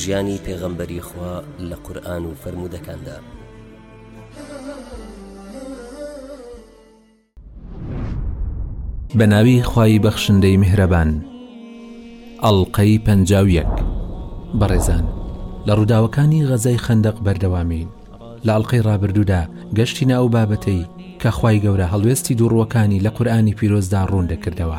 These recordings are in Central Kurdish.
ژیانی پێغەمبەری خوا لە قورئان و فەرموودەکاندا. بە ناوی خوای بەخشندەی میهرەبان ئەڵلقەی پەنج و یەک بەڕێزان لە ڕووداوەکانی غەزای خندەق بەردەوامین لە ئەڵلقەی ڕابردوودا گەشتی ناو بابەتەی کە خوای گەورە هەڵوێستی دووڕوەکانی لە قورآانی پیرۆزدا ڕوون دەکردەوە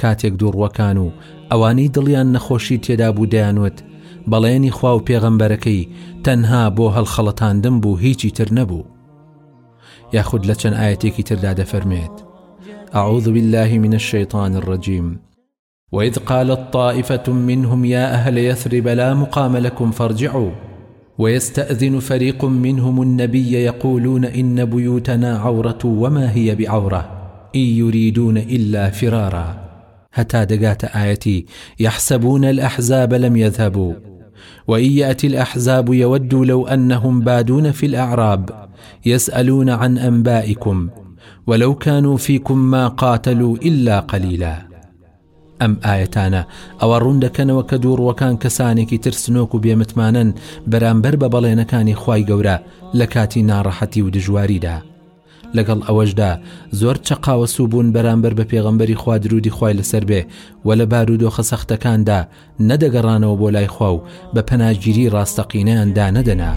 کاتێک دووڕووەکان و ئەوانەی دڵیان نەخۆشی تێدا بوو دەیانوت بەڵێنی خوا و پێغەمبەرەکەی تەنها بۆ هەڵخەڵەتاندن بوو هیچی تر نەبوو یاخود لە چەند ئاەتێکی تردا دەفەرمێت أعوذ بالله من الشيطان الرجيم وإذ قالت طائفة منهم يا أهل يثرب لا مقام لكم فارجعوا ويستأذن فريق منهم النبي يقولون إن بيوتنا عورة وما هي بعورة إن يريدون إلا فرارا هتا دقات آيتي يحسبون الأحزاب لم يذهبوا وإن يأتي الأحزاب يودوا لو أنهم بادون في الأعراب يسألون عن أنبائكم ولو كانوا فيكم ما قاتلوا إلا قليلا ئەم ئایەتانە ئەوە ڕوون دەکەنەوە کە دووڕووەکان کەسانێکی ترسنۆک و بێمتمانەن بەرامبەر بە بەڵێنەکانی خوای گەورە لە کاتی ناڕەحەتی و دژواریدا لەگەڵ ئەوەشدا زۆر چەقاوە سوبوون بەرامبەر بە پێغەمبەری خوا درودی خوای لەسەر بێ و لە بارودۆخە سەختەکاندا نە دەگەڕانەوە بۆ لای خوا و بە پەناگیری ڕاستەقینەیان دانەدەنا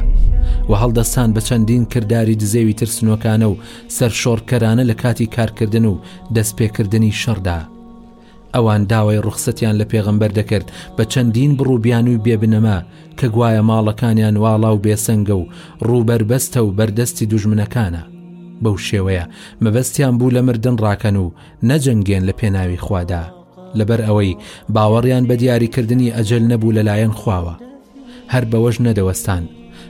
و هەڵدەستان بە چەندین کردداری دزێوی ترسنۆکانە و سەرشۆڕکەرانە لە کاتی کارکردن و دەستپێکردنی شەڕدا ئەوان داوای ڕوخسەتیان لە پێغەمبەر دەکرد بە چەندین بڕوبیانوی بێبنەما کە گوایە ماڵەکانیان واڵا و بێسەنگە و ڕووبەربەستە و بەردەستی دوژمنەکانە بەو شێوەیە مەبەستیان بوو لە مردن ڕاکەن و نەجەنگێن لە پێناوی خوادا لەبەر ئەوەی باوەڕیان بە دیاریکردنی ئەجەل نەبوو لەلایەن خواوە هەر بەوەش نەدەوەستان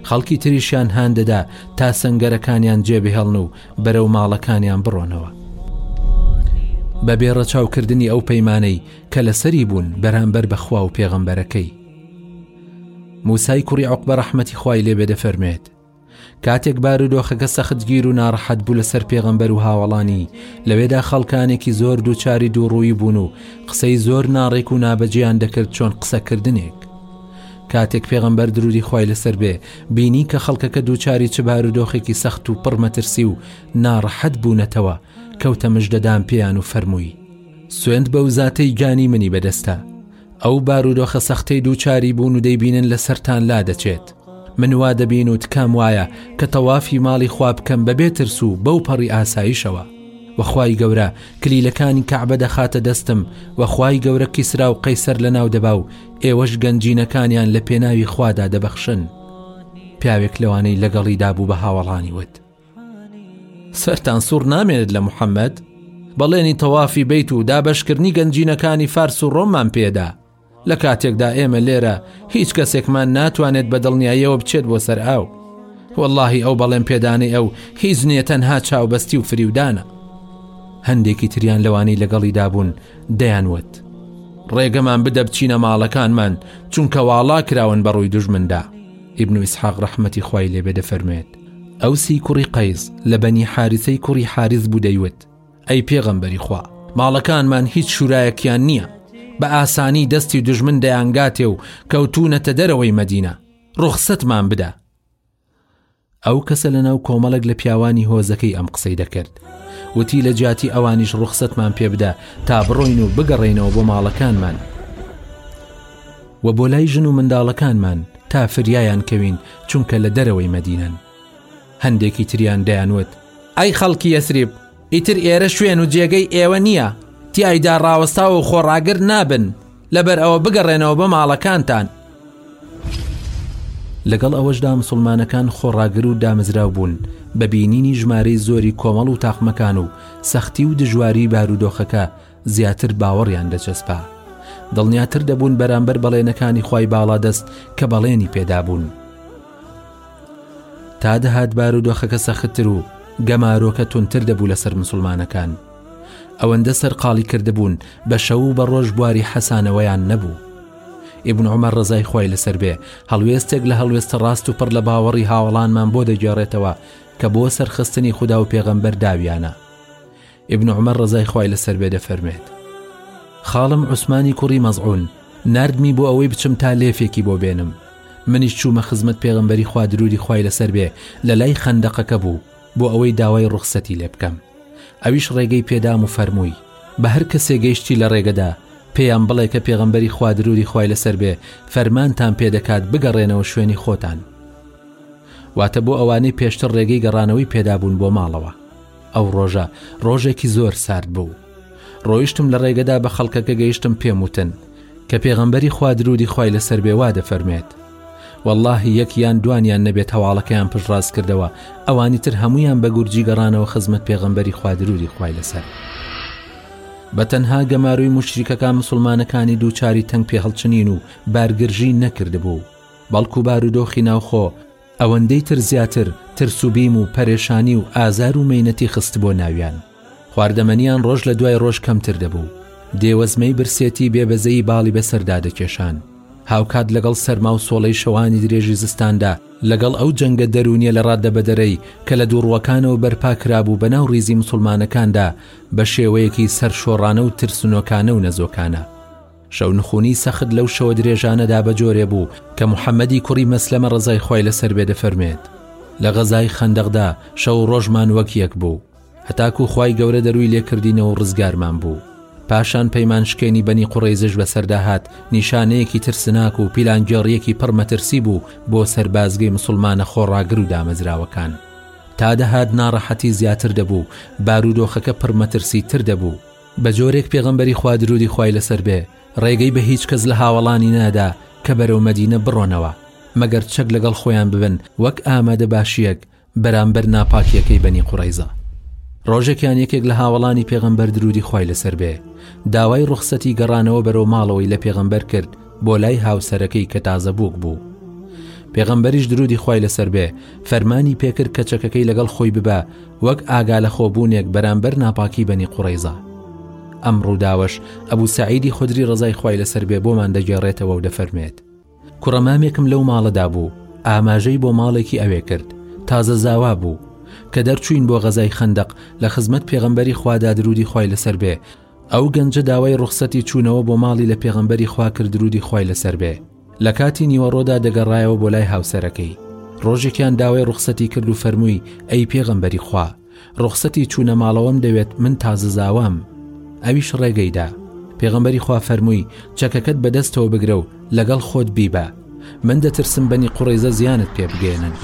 خەڵکی تریشیان هان دەدا تا سنگەرەکانیان جێبهێڵن و بەرەو ماڵەکانیان بڕۆنەوە بە بێڕەچاوکردنی ئەو پەیمانەی کە لەسەری بوون بەرامبەر بەخوا و پێغەمبەرەکەی موسای کوڕی عقبە ڕەحمەتی خوای لێبێ دەفەرمێت کاتێک بارودۆخەکە سەختگیر و ناڕەحەت بوو لەسەر پێغەمبەر و هاوەڵانی لەوێدا خەڵکانێکی زۆر دووچاری دووڕووی بوون و قسەی زۆر ناڕێک و نابەجیان دەکرد چۆن قسەکردنێک کاتێک پێغەمبەر درودی خی لەسەر بێ بینی کە خەڵکەکە دووچاری چ بارودۆخێکی سەخت و پڕمەترسی و ناڕەحەت بوونەتەوە کەوتە مژدەدان پێیان و فەرمووی سوێند بە و زاتەی گانی منی بەدەستە ئەو بارودۆخە سەختەی دووچاری بوون و دەیبینن لە سەران لا دەچێت من وا دەبین و تکام وایە کە تەوافی ماڵی خوا بکەم بەبێ ترس و بەو پەڕی ئاساییشەوە وەخوای گەورە کلیلەکانی کەعبە دەخاتە دەستم وەخوای گەورە کیسرا و قەیسەر لە ناو دەبا و ئێوەش گەنجینەکانیان لە پێناوی خوادا دەبەخشن پیاوێک لەوانەی لەگەڵیدا بوو بە هاوەڵانی وت سەرتان سوڕ نامێنێت لە محەممەد بەڵێنی تەوافی بیت و دابەشکردنی گەنجینەکانی فارس و ڕۆمان پێدا لە کاتێکدا ئێمە لێرە هیچ کەسێکمان ناتوانێت بە دڵنیاییەوە بچێت بۆ سەر ئاو واللهی ئەو بەڵێن پێدانەی ئەو هیچ نییە تەنها چاوبەستی و فریودانە هەندێکی تریان لەوانی لەگەڵی دابوون دەیانوت ڕێگەمان بدە بچینە ماڵەکانمان چونکە واڵا کراون بە ڕووی دژمندا ئیبن و ئیسحاق ڕەحمەتی خی لێبێ دەفەرمێت ئەوسی کوڕی قەیس لە بەنی حارسەی کوڕی حارس بوو دەیوت ئەی پێغەمبەری خوا ماڵەکانمان هیچ شوورایەکیان نییە بە ئاسانی دەستی دژمن دەیانگاتێ و کەوتونەتە دەرەوەی مەدینە ڕوخسەتمان بدە ئەو کەسە لە ناو کۆمەڵێک لە پیاوانی هۆزەکەی ئەم قسەی دەکرد وتی لە جیاتی ئەوانیش ڕوخسەتمان پێبدا تا بڕۆین و بگەڕێینەوە بۆ ماڵەکانمان و بۆ لای ژن و منداڵەکانمان تا فریایان کەوین چونکە لە دەرەوەی مەدینەن. هەندێکی تریان دەیانوت، ئەی خەڵکی یەسریب، ئیتر ئێرە شوێن و جێگەی ئێوە نییە، تیایدا ڕاوەستاو و خۆڕاگر نابن، لەبەر ئەوە بگەڕێنەوە بۆ ماڵەکانتان. لەگەڵ ئەوەشدا مسوڵمانەکان خۆڕاگر و دامەزراو بوون، بە بینینی ژمارەی زۆری کۆمەڵ و تاقمەکان و سەختی و دژواری بارودۆخەکە، زیاتر باوەڕیان دەچەسپا دڵنیاتر دەبوون بەرامبەر بەڵێنەکانی خی باڵادەست کە بەڵێنی پێدابوون تا دەهات بار و دۆخەکە سەختتر و گەمارۆکە تونتر دەبوو لەسەر مسلمانەکان ئەوەندە سەرقاڵی کردبوون بە شەو و بە ڕۆژ بواری حەسانەوەیان نەبوو ئیبن عمە ڕزای خۆی لەسەر بێ هەڵوێستێک لە هەڵوێستە ڕاست و پڕ لە باوەڕی هاوڵانمان بۆ دەگێڕێتەوە کە بۆ سەرخستنی خوددا و پێغەمبەر داویانە ئیبن عومەر ڕەزای خوای لەسەر بێ دەفەرمێت خاڵم عوسمانی کوڕی مەزعون نردمی بۆ ئەوەی بچم تا لێفێکی بۆ بێنم منیش چوومە خزمەت پێغمبەری خوا درودی خوای لەسەر بێ لە لای خەندەقەکە بوو بۆ ئەوەی داوای ڕوخسەتی لێ بکەم ئەویش ڕێگەی پێدام و فەرمووی بە هەر کەسێ گەیشتی لە ڕێگەدا پێیان بڵێ کە پێغمبەری خوا درودی خوای لەسەر بێ فەرمانتان پێدەکات بگەڕێنەوە شوێنی خۆتان واتە بۆ ئەوانەی پێشتر ڕێگەی گەڕانەوەی پێدابوون بۆ ماڵەوە ئەو ڕۆژە ڕۆژێکی زۆر سارد بوو ڕۆیشتم لە ڕێگەدا بە خەڵکەکە گەیشتم پێم وتن کە پێغەمبەری خوا درودی خی لەسەر بێوا دەفەرمێت واللهی یەک یان دوانیان نەبێت هەواڵەکەیان پشڕاز کردەوە ئەوانی تر هەمویان بە گورجی گەڕانەوە خزمەت پێغەمبەری خوادرودی خی لەسەر بە تەنها گەماروی مشریکەکان مسلمانەکانی دووچاری تەنگ پێ هەڵچنین و بارگرژی نەکردبوو بەڵکو بارودۆخی ناوخۆ ئەوەندەی تر زیاتر ترس و بیم و پەرێشانی و ئازار و مەینەتی خستبووە ناویان خواردەمەنیان ڕۆژ لە دوای ڕۆژ کەمتر دەبوو دێوەزمەی برسێتی بێبەزەیی باڵی بەسەردا دەکێشان هاوکات لەگەڵ سەرما و سۆڵەی شەوانی درێژی زستاندا لەگەڵ ئەو جەنگە دەروونیە لە ڕادەبەدەرەی کە لە دووڕوەکانەوە بەرپا کرابوو بە ناو ڕیزی مسلمانەکاندا بە شێوەیەکی سەرشۆڕانە و ترسنۆکانە و نەزۆکانە شەونخونی سەخت لەو شەوە درێژانەدا بە جۆرێ بوو کە محەممەدی کوڕی مەسلەمە ڕزای خۆی لەسەر بێ دەفەرمێت لە غەزای خەندەقدا شەو ڕۆژمان وەک یەک بوو هەتاکو خی گەورە دەروی لێکردینەوە ڕزگارمان بوو پاشان پەیمان شکێنی بەنی قوڕیزش بەسەردا هات نیشانەیەکی ترسناک و پیلانگێڕیەکی پڕ مەترسی بوو بۆ سەربازگەی مسلمانە خۆڕاگر و دامەزراوەکان تا دەهات ناڕەحەتی زیاتر دەبوو بارودۆخەکە پڕ مەترسی تر دەبوو بە جۆرێک پێغەمبەری خوا درودی خوای لەسەر بێ ڕێگەی بە هیچ کەس لە هاوەڵانی نادا کە بەرەو مەدینە بڕۆنەوە مەگەر چەک لەگەڵ خۆیان ببن وەک ئامادە باشیەک بەرامبەر ناپاکیەکەی بەنی قوڕەیزە ڕۆژێکیان یەکێک لە هاوەڵانی پێغەمبەر درودی خوای لەسەر بێ داوای ڕوخسەتی گەڕانەوە بەرەو ماڵەوەی لە پێغەمبەر کرد بۆ لای هاوسەرەکەی کە تازە بووک بوو پێغەمبەریش درودی خوای لەسەر بێ فەرمانی پێکرد کە چەکەکەی لەگەڵ خۆی ببە وەک ئاگالەخۆبوونێک بەرامبەر ناپاکی بەنی قوڕەیزا ئەم ڕووداوەش ئەبوو سعیدی خدری ڕزای خی لەسەر بێ بۆمان دەگێڕێتەوە و دەفەرمێت کوڕە مامێکم لەو ماڵەدا بوو ئاماژەی بۆ ماڵێکی ئەوێ کرد تازە زاوا بوو کە دەرچوین بۆ غەزای خندق لە خزمەت پێغمبەری خوادا درودی خی لەسەر بێ ئەو گەنجە داوای ڕوخسەتی چوونەوە بۆ ماڵی لە پێغمبەری خوا کردرودی خی لەسەر بێ لە کاتی نیوەڕۆدا دەگەڕایەوە بۆ لای هاوسەرەکەی ڕۆژێکیان داوای ڕوخسەتی کرد و فەرمووی ئەی پێغەمبەری خوا ڕوخسەتی چوونە ماڵەوەم دەوێت من تازە زاوام ئەویش ڕێگەیدا پێغەمبەری خوا فەرمووی چەکەکەت بەدەستەوە بگرە و لەگەڵ خۆت بیبە من دەترسم بەنی قوڕیزە زیانت پێ بگەێنن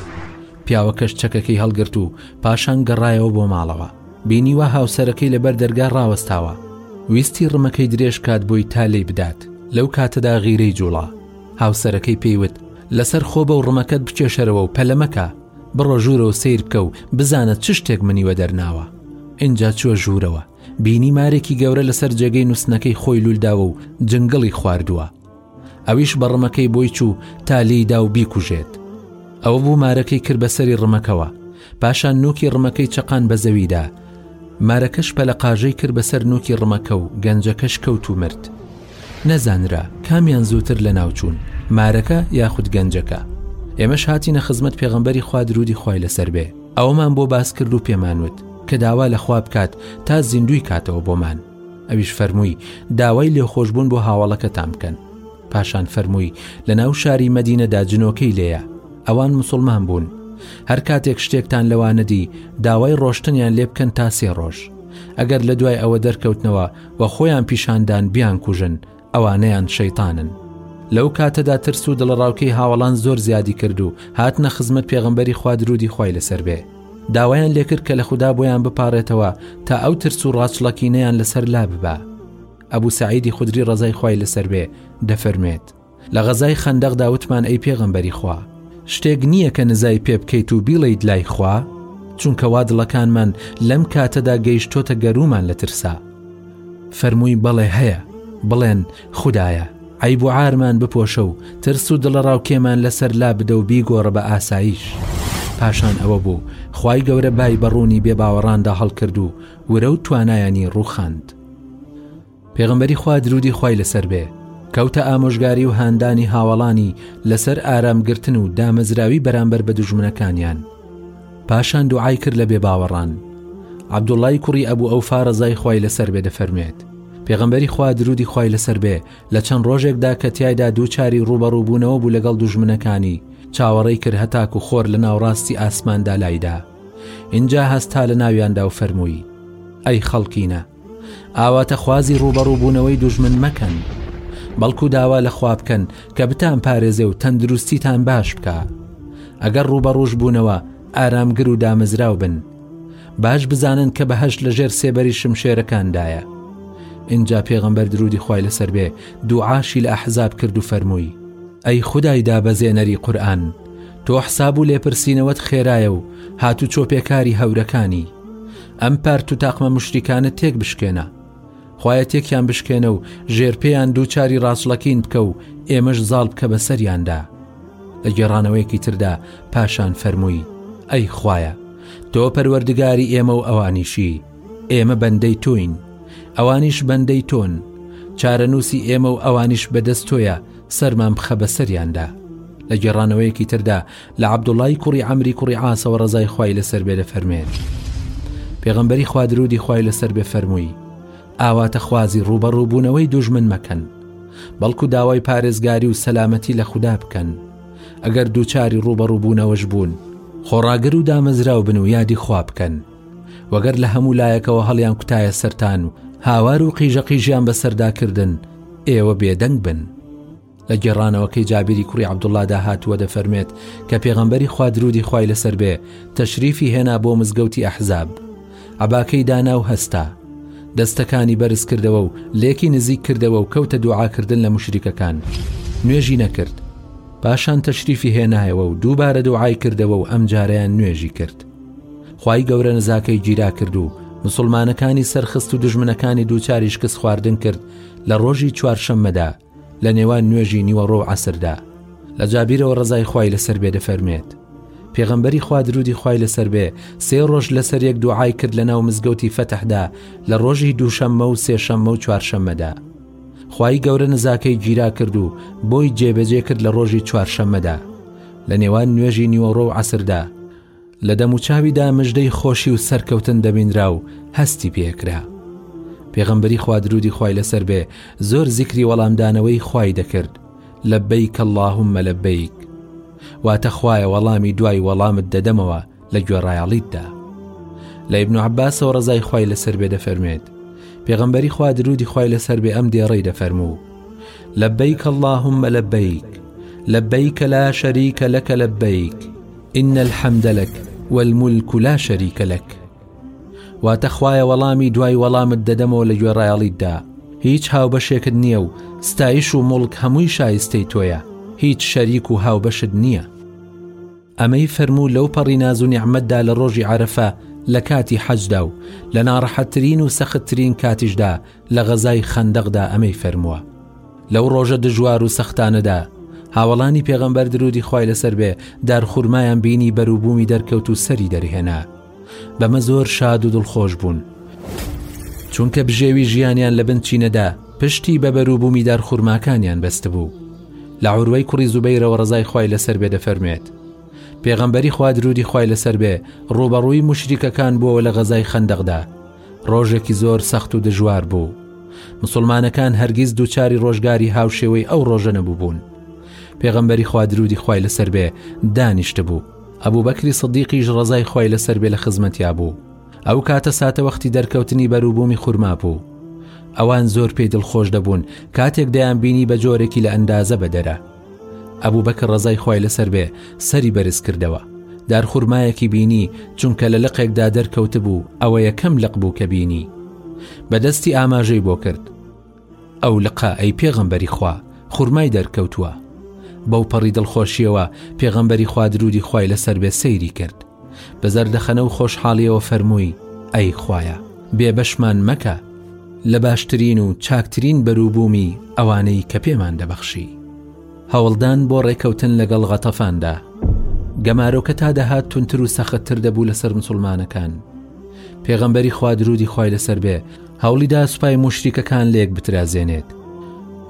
پیاوەکەش چەکەکەی هەڵگرت و پاشان گەڕایەوە بۆ ماڵەوە بینیوە هاوسەرەکەی لەبەر دەرگا ڕاوەستاوە ویستی ڕمەکەی درێژ کات بۆی تا لێی بدات لەو کاتەدا غیرەی جوڵا هاوسەرەکەی پێیوت لەسەر خۆ بە و ڕمەکەت بکێشەرەوە و پەلەمەکە بڕۆ ژوورەوە سیر بکە و بزانە چ شتێک منیوە دەرناوە ئینجا چووە ژوورەوە بینی مارێکی گەورە لەسەر جێگەی نووسنەکەی خۆی لولداوە و جنگڵی خواردووە ئەویش بە ڕمەکەی بۆی چوو تا لێی دا و بیکوژێت ئەوە بوو مارەکەی کرد بە سەری ڕمەکەوە پاشان نوکی ڕمەکەی چەقان بە زەویدا مارەکەش پەلە قاژەی کرد بەسەر نوکی ڕمەکە و گەنجەکەش کەوت و مرد نەزانرا کامیان زووتر لە ناوچوون مارەکە یاخود گەنجەکە ئێمەش هاتیینە خزمەت پێغمبەری خوا درودی خی لەسەر بێ ئەومان بۆ باس کرد و پێمانوت کە داوا لەخوا بکات تا زیندوی کاتەوە بۆمان ئەویش فەرمووی داوای لێخۆشبوون بۆ هاوەڵەکەتان بکەن پاشان فەرمووی لە ناو شاری مەدینەدا جنۆکەی لێیە ئەوان مسلمان بوون هەر کاتێک شتێکتان لەوانەدی داوای ڕۆشتنیان لێ بکەن تا سێ ڕۆژ ئەگەر لە دوای ئەوە دەرکەوتنەوە و خۆیان پیشاندان بیان کوژن ئەوانەیان شەیتانن لەو کاتەدا ترس و دڵەڕاوکەی هاوڵان زۆر زیادی کرد و هاتنە خزمەت پێغمبەری خوا درودی خی لەسەر بێ داوایان لێکرد کە لە خوددا بۆیان بپارێتەوە تا ئەو ترس و ڕاچڵەکینەیان لەسەر لا ببا ئەبوو سعیدی خودری ڕزای خی لەسەر بێ دەفەرمێت لە غەزای خەندەق داوتمان ئەی پێغمبەری خوا شتێک نییە کە نزای پێ بکەیت و بیڵیت لای خوا چونکە وا دڵەکانمان لەم کاتەدا گەیشتۆتە گەرومان لە ترسا فەرمووی بەڵێ هەیە بڵێن خودایە عەیب و عارمان بپۆشە و ترس و دڵەڕاوکێمان لەسەر لا بدە و بیگۆڕە بە ئاساییش پاشان ئەوە بوو خی گەورە بای بەڕوونی بێ باوەڕاندا هەڵکرد و ورە و توانایانی ڕووخاند پێغمبەری خوا درودی خی لەسەر بێ کەوتە ئامۆژگاری و هاندانی هاوڵانی لەسەر ئارامگرتن و دامەزراوی بەرامبەر بە دژمنەکانیان پاشان دوعای کرد لە بێباوەڕان عەبدوڵای کوڕی ئەبوو ئەو فارەزای خی لەسەر بێ دەفەرمێت پێغمبەری خوا درودی خی لەسەر بێ لە چەند ڕۆژێکدا کە تایدا دووچاری ڕوبەڕووبوونەوە بوو لەگەڵ دوژمنەکانی چاوەڕێی کرد هەتاکو خۆر لە ناوڕاستی ئاسماندا لایدا اینجا هەستا لە ناویاندا و فەرمووی ئەی خەڵکینە ئاواتەخوازی ڕووبەڕووبوونەوەی دوژمن مەکەن، بەڵکو داوا لە خوا بکەن کە بتانپارێزێ و تەندروستیتان باش بکا. ئەگەر ڕووبەڕووش بوونەوە، ئارامگر و دامەزراو بن. باش بزانن کە بەهەشت لەژێر سێبەری شمشێرەکاندایە. ئینجا پێغەمبەر درودی خوای لەسەر بێ دوعاشی لە ئەحزاب کرد و فەرمووی، ئەی خودای دابەزێنەری قورئان! تۆ حساب و لێپرسینەوەت خێرایە و هاتوچۆ پێکاری هەورەکانی ئەم پارت و تاقمە مشتیکانە تێک بشکێنە خویە تێکیان بشکێنە و ژێرپێیان دووچاری ڕاستڵەکین بکە و ئێمەش زاڵ بکە بە سەریاندا لە گێڕانەوەیەکی تردا پاشان فەرمووی ئەی خویە تۆ پەروەردگاری ئێمە و ئەوانیشی ئێمە بەندەی تۆین ئەوانیش بەندەی تۆن چارەنووسی ئێمە و ئەوانیش بەدەست تۆیە سەرمان بخە بە سەریاندا لە گێڕانەوەیەکی تردا لە عبدوڵای کوڕی ئەمری کوڕی عاسەوە ڕزای خی لەسەر بێ لە فەرمێن پێغمبەری خوادرودی خی لەسەر بێ فەرمووی ئاواتە خوازی ڕوبەڕووبوونەوەی دوژمن مەکەن بەڵکو داوای پارێزگاری و سەلامەتی لە خوددا بکەن ئەگەر دووچاری ڕوبەڕووبوونەوەش بوون خۆڕاگر و دامەزراو بن و یادی خوا بکەن وە گەر لە هەموو لایەکەوە هەڵیان کوتایە سەرتان و هاوار و قیژە قیژیان بەسەردا کردن ئێوە بێدەنگ بن لە گێڕانەوەکەی جابیری کوڕی عبدوڵادا هاتووە دەفەرمێت کە پێغەمبەری خوادرودی خی لەسەر بێ تەشریفی هێنا بۆ مزگەوتی ئەحزاب عباکەی دانا و هەستا دەستەکانی بەرز کردەوە و لێکی نزیک کردەوە و کەوتە دوعاکردن لە مشریکەکان نوێژی نەکرد پاشان تەشریفی هێنایەوە و دووبارە دوعای کردەوە و ئەم جارەیان نوێژی کرد خوای گەورە نزاکەی گیرا کرد و مسلمانەکانی سەرخست و دژمنەکانی دووچاری شکست خواردن کرد لە ڕۆژی چوارشەممەدا لە نێوان نوێژی نیوەڕۆ و عسردا لە جابیرەوە ڕزای خوای لەسەر بێ دەفەرمێت پێغەمبەری خوا درودی خوای لەسەر بێ سێ ڕۆژ لەسەر یەک دوعای کرد لە ناو مزگەوتی فەتحدا لە ڕۆژی دووشەممە و سێشەممە و چوارشەممەدا خوای گەورە نزاکەی گیرا کرد و بۆی جێبەجێ کرد لە ڕۆژی چوارشەممەدا لە نێوان نوێژی نیوەڕۆ و عسردا لە دەموچاویدا مژدەی خۆشی و سەرکەوتن دەبینرا و هەستی پێکرا پێغەمبەری خوا درودی خوای لەسەر بێ زۆر زیکری وەڵامدانەوەی خوای دەکرد لەبیک اللهم لەبیک واتە خوایە وەڵامی دوای وەڵامت دەدەمەوە لە گوێڕایەڵیتدا لە ئیبن عباسەوە ڕزای خوای لەسەر بێ دەفەرمێت پێغەمبەری خوا درودی خوای لەسەر بێ ئەم دێڕەی دەفەرموو لە بیک اللهم لە بیک لە بیکە لا شەریکە لەکە لە بیک ان الحمد لک والملک لا شریک لک واتە خوایە وەڵامی دوای وەڵامت دەدەمەوە لە گوێڕایەڵیتدا هیچ هاوبەشێکت نییە و ستایش و مڵک هەمووی شایستەی تۆیە هیچ شەریک و هاوبەشت نییە ئەمەی فەرموو لەو پەڕی ناز و نیعممەتدا لە ڕۆژی عرفە لە کاتی حەجدا و لە ناڕەحەتترین و سەختترین کاتیشدا لە غەزای خەندەقدا ئەمەی فەرمووە، لەو ڕۆژە دژوار و سەختانەدا، هاوەڵانی پێغەمبەر درودی خوای لەسەر بێ دارخورمایان بینی بەروبوومی دەرکەوت و سەری دەرهێنا، بەمە زۆر شاد و دڵخۆش بوون، چونکە بژێوی ژیانیان لە بن چینەدا پشتی بە بەروبوومی دارخورماکانیان بەستبوو. لە عوروەی کوڕی زوبەیرەوە ڕەزای خوای لەسەر بێ دەفەرموێت، پێغەمبەری خوا درودی خوای لەسەر بێ ڕووبەڕووی موشریکەکان بووەوە لە غەزای خەندەقدا، ڕۆژێکی زۆر سەخت و دژوار بوو مسلمانەکان هەرگیز دووچاری ڕۆژگاری هاوشێوەی ئەو ڕۆژە نەبووبوون پێغەمبەری خوادرودی خی لەسەر بێ دانیشت بوو ئەبوو بەکری سەدیقیش ڕزای خی لەسەر بێ لە خزمەتیا بوو ئەو کاتە ساتە وەختی دەرکەوتنی بەروبوومی خورما بوو ئەوان زۆر پێی دڵخۆش دەبوون کاتێک دەیان بینی بە جۆرێکی لە ئەندازە بەدەرە ئەبو بەکر ڕەزای خوای لەسەر بێ سەری بەرز کردەوە دارخورمایەکی بینی چونکە لە لقێکدا دەرکەوتبوو ئەوە یەکەم لق بوو کە بینی بەدەستی ئاماژەی بۆ کرد ئەو لقە ئەی پێغەمبەری خوا خورمای دەرکەوتووە بەو پەڕی دڵخۆشیەوە پێغەمبەری خوادرودی خوای لەسەر بێ سەیری کرد بە زەردەخەنە و خۆشحاڵیەوە فەرمووی، ئەی خوایە! بێبەشمان مەکە لە باشترین و چاکترین بەروبوومی ئەوانەی کە پێمان دەبەخشی. هەوڵدان بۆ ڕێکەوتن لەگەڵ غەتەفاندا. گەمارۆکە تا دەهات تونتر و سەختتر دەبوو لەسەر مسوڵمانەکان. پێغەمبەری خوا درودی خوای لەسەر بێ هەوڵیدا سوپای موشریکەکان لێک بترازێنێت.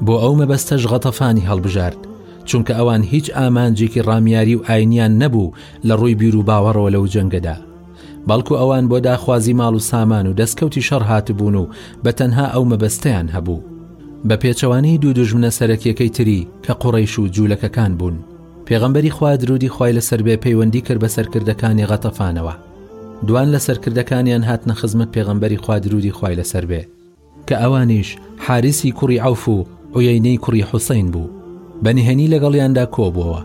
بۆ ئەو مەبەستەش غەتەفانی هەڵبژارد، چونکە ئەوان هیچ ئامانجێکی ڕامیاری و ئاینیان نەبوو، لە ڕووی بیر و باوەڕەوە لەو جەنگەدا، بەڵکو ئەوان بۆ داخوازی ماڵ و سامان و دەستکەوتی شەڕ هاتبوون و بە تەنها ئەو مەبەستەیان هەبوو. بە پێچەوانەی دوو دوژمنە سەرەکیەکەی تری کە قوڕەیش و جوولەکەکان بوون، پێغەمبەری خوا دروودی خوای لەسەر بێ پەیوەندی کرد بە سەرکردەکانی غەتەفانەوە، دوان لە سەرکردەکانیان هاتنە خزمەت پێغەمبەری خوا دروودی خوای لەسەر بێ، کە ئەوانیش حاریسی کوڕی عەوف و عویەینەی کوڕی حوسەین بوو بە نهێنی لەگەڵیاندا کۆبووەوە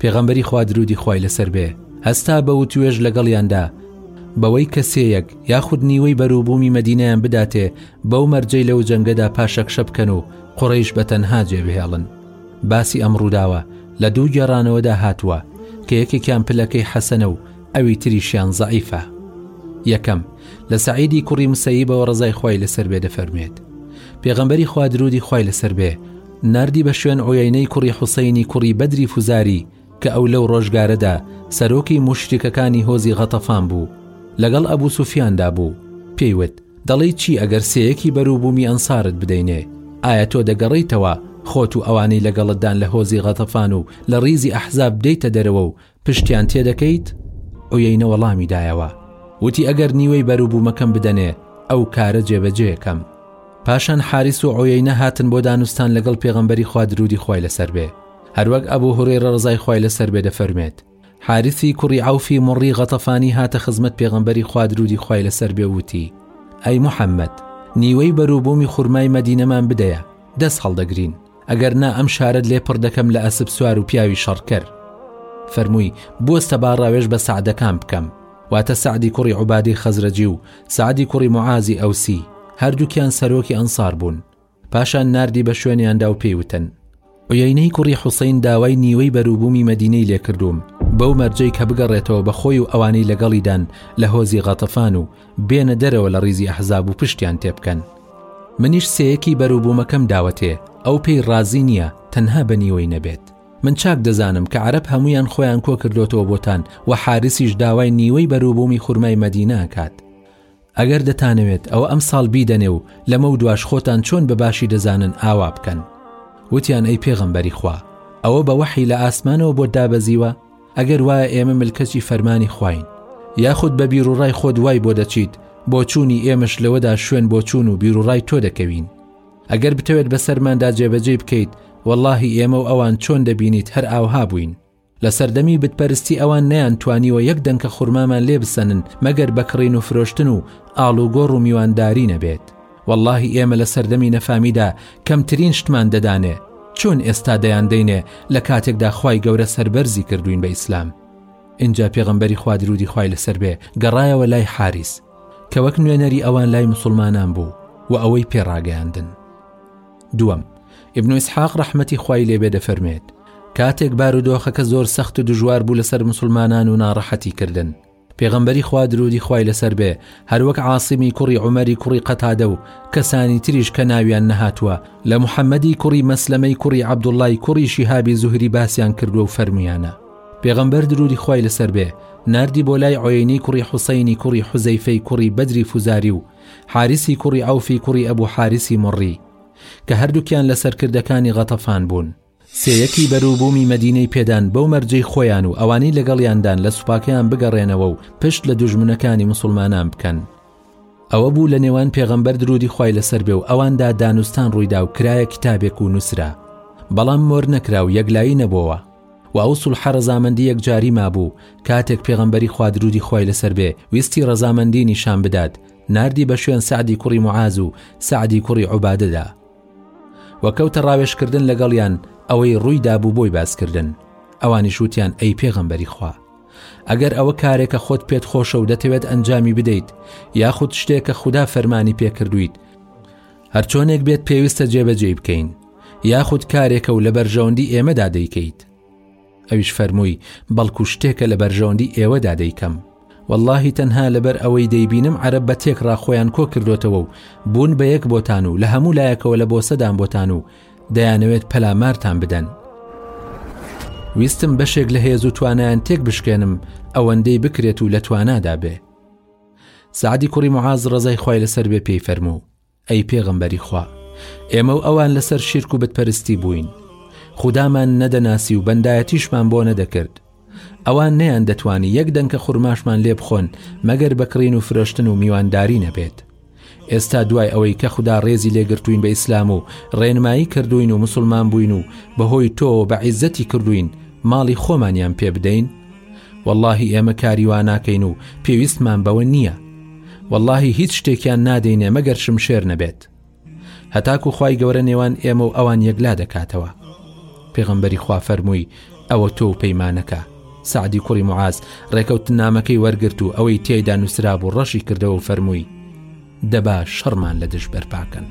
پێغەمبەری خوا درودی خوای لەسەر بێ هەستا بە وتوێژ لەگەڵیاندا بەوەی کە سێیەک یاخود نیوەی بەروبوومی مەدینەیان بداتێ بەو مەرجەی لەو جەنگەدا پاشەکشە بکەن و قوڕەیش بە تەنها جێ بهێڵن باسی ئەم ڕووداوە لە دوو گێڕانەوەدا هاتووە کە یەکێکیان پلەکەی حەسەنە و ئەوی تریشیان زەعیفە یەکەم لە سعیدی کوڕی مسەیبەوە ڕزای خی لەسەر بێ دەفەرمێت پێغەمبەری خوا درودی خی لەسەر بێ نردی بە شوێن ئۆیینەی کوڕی حوسینی کوڕی بەدری فوزاری کە ئەو لەو ڕۆژگارەدا سەرۆکی مشتێکەکانی هۆزی غەتەفان بوو لەگەڵ ئەبوو سوفیاندا بوو پێیوت دەڵی چی ئەگەر سەیەکی بەروبوومی ئەنسارت بدەینێ ئایا تۆ دەگەڕیتەوە خۆت و ئەوانەی لەگەڵتدان لە هۆزی غەتەفان و لە ڕیزی ئەحزاب دەیتە دەرەوە و پشتیان تێ دەکەیت؟ عویەینە وەڵامی دایەوە، وتی، ئەگەر نیوەی بەروبوومەکەم بدەنێ، ئەو کارە جێبەجێکەم. پاشان حاریس و عویەینە هاتن بۆ دانوستان لەگەڵ پێغەمبەری خوا دروودی خوای لەسەر بێ، هەروەک ئەبوو هورەیرە ڕەزای خوای لەسەر بێ دەفەرمێت، حاریسی کوڕی عەوفی موڕی غەتەفانی هاتە خزمەت پێغەمبەری خوا دروودی خوای لەسەر بێ و وتی، ئەی محەممەد! نیوەی بەروبوومی خورمای مەدینەمان بدەیە، دەست هەڵدەگرین. ئەگەر نا ئەم شارەت لێ پڕ دەکەم لە ئەسپ سوار و پیاوی شەڕکەر فەرمووی بوەستە با ڕاوێژ بە سەعدەکان بکەم واتە سەعدی کوڕی عوبادی خەزرەجی و سەعدی کوڕی معازی ئەوسی هەردووکیان سەرۆکی ئەنسار بوون پاشان ناردی بە شوێنیاندا و پێیوتن عیینەی کوڕی حوسین داوای نیوەی بەروبوومی مەدینەی لێکردووم بەو مەرجەی کە بگەڕێتەوە بە خۆی و ئەوانەی لەگەڵیدان لە هۆزی غەتەفان و بێنە دەرەوە لە ڕیزی ئەحزاب و پشتیان تێبکەن منیش سەیەکی بەروبوومەکەم داوەتێ ئەو پێی ڕازی نییە تەنها بە نیوەی نەبێت من چاک دەزانم کە عرب هەمویان خۆیان کۆ کردوتەوە بۆتان و حارسیش داوای نیوەی بەروبوومی خورمای مەدینە ئەکات ئەگەر دەتانەوێت ئەوە ئەم ساڵ بیدەنێ و لەمە و دواش خۆتان چۆن بە باشی دەزانن ئاوا بکەن وتیان ئەی پێغەمبەری خوا ئەوە بە وەحی لە ئاسمانەوە بۆت دابەزیوە ئەگەر وایە ئێمە ملکەچی فەرمانی خواین یاخود بە بیرروڕای خۆت وای بۆ دەچیت بۆچوونی ئێمەش لەوەدا شوێن بۆچوون و بیرروڕای تۆ دەکەوین ئەگەر بتەوێت بەسەرماندا جێبەجێی بکەیت واللهی ئێمە و ئەوان چۆن دەبینیت هەر ئاوها بووین لە سەردەمی بتپەرستی ئەوان نیان توانیوە یەک دەنکە خورمامان لێ بسەنن مەگەر بە کڕین و فرۆشتن و ئاڵوگۆڕ و میوانداری نەبێت وەڵاهی ئێمە لە سەردەمی نەفامیدا کەمترین شتمان دەدانێ چۆن ئێستا دەیان دەینێ لە کاتێکدا خوای گەورە سەربەرزی کردوین بە ئیسلام اینجا پێغمبەری خوادرودی خوای لەسەر بێ گەڕایەوە لای حاریس کە وەک نوێنەری ئەوان لای مسلمانان بوو و ئەوەی پێڕاگەیاندن دووەم ابن اسحاق ڕەحمەتی خوای لێبێ دەفەرمێت کاتێک بارودۆخەکە زۆر سەخت و دژوار بوو لەسەر مسلمانان و ناڕەحەتی کردن پێغەمبەری خوا درودی خوای لەسەر بێ هەروەک عاسمی کوڕی عومەری کوڕی قەتادە و کەسانی تریش کە ناویان نەهاتووە لە محمدی کوڕی مەسلەمەی کوڕی عبدوڵای کوڕی شیهابی زوهری باسیان کردووە و فەرموویانە پێغەمبەر درودی خوای لەسەر بێ ناردی بۆ لای عۆینی کوڕی حوسینی کوڕی حوزەیفەی کوڕی بەدری فوزاری و حارسی کوڕی عوفی کوڕی ئەبوو حارسی مڕی کە هەردووکیان لە سەرکردەکانی غەتەفان بوون سێیەکی بەرو بوومی مەدینەی پێدان بەو مەرجەی خۆیان و ئەوانەی لەگەڵیاندان لە سوپاکەیان بگەڕێنەوە و پشت لە دوژمنەکانی موسڵمانان بکەن ئەوە بوو لە نێوان پێغەمبەر درودی خی لەسەر بێ و ئەواندا دانوستان ڕوویدا و کرایە کتابێک و نووسرا بەڵام مۆر نەکرا و یەکلایی نەبووەوە و ئەو سولحە ڕزامەندی یەکجاری مابوو کاتێک پێغەمبەری خوادرودی خی لەسەر بێ ویستی ڕزامەندی نیشان بدات نردی بە شوێن سعدی کوڕی معاز و سعدی کوڕی عوبادەدا و کەوتە ڕاوێژکردن لەگەڵیان ئەوەی ڕووی دابوو بۆی باسکردن ئەوانی شووتیان ئەی پێغەمبەری خوا ئەگەر ئەوە کارێکە خۆت پێت خۆشە و دەتەوێت ئەنجامی بدەیت یاخود شتێکە خوددا فەرمانی پێکردویت هەرچۆنێک بێت پێویستە جێبەجێی بکەین یاخود کارێکە و لە بەرژەوەندی ئێمەدا دەیکەیت ئەویش فەرمووی، بەڵکو شتێکە لە بەرژەوەندی ئێوەدا دەیکەم. وەڵڵاهی تەنها لەبەر ئەوەی دەیبینم عەرەب بە تێکڕا خۆیان کۆ کردۆتەوە و بوون بە یەک بۆتان و لە هەموو لایەکەوە لە بۆسەدان بۆتان و دەیانەوێت پەلامارتان بدەن. ویستم بەشێک لە هێز و توانایان تێک بشکێنم ئەوەندەی بکرێت و لە توانادا بێ. سەعدی کوڕی معاز ڕەزای خوای لەسەر بێ پێی فەرموو، ئەی پێغەمبەری خوا ئێمە و ئەوان لەسەر شیرک و بتپەرستی بووین خودامان نەدەناسی و بەندایەتیشمان بۆ نەدەکرد ئەوان نەیان دەتوانی یەک دەنکە خورماشمان لێ بخۆن مەگەر بەکڕین و فرۆشتن و میوانداری نەبێت ئێستا دوای ئەوەی کە خوددا ڕێزی لێگرتوین بە ئیسلام و ڕێنمایی کردوین و مسلمان بووین و بەهۆی تۆ بە عیزەتی کردوین ماڵی خۆمانیان پێ بدەین واللهی ئێمە کاریواناکەین و پێویستمان بەوە نییە وەڵاهی هیچ شتێکیان نادەینێ مەگەر شمشێر نەبێت هەتاکو خی گەورە نێوان ئێمە و ئەوان یەکلا دەکاتەوە پێغمبەری خوا فەرمووی ئەوە تۆ و پەیمانەکە سعدی کوڕی معاز ڕێکەوت نامەکەی وەرگرت و ئەوەی تێدا نووسرا بوو ڕەشی کردەوە و فەرمووی دەبا شەڕمان لە دژ بەرپاکەن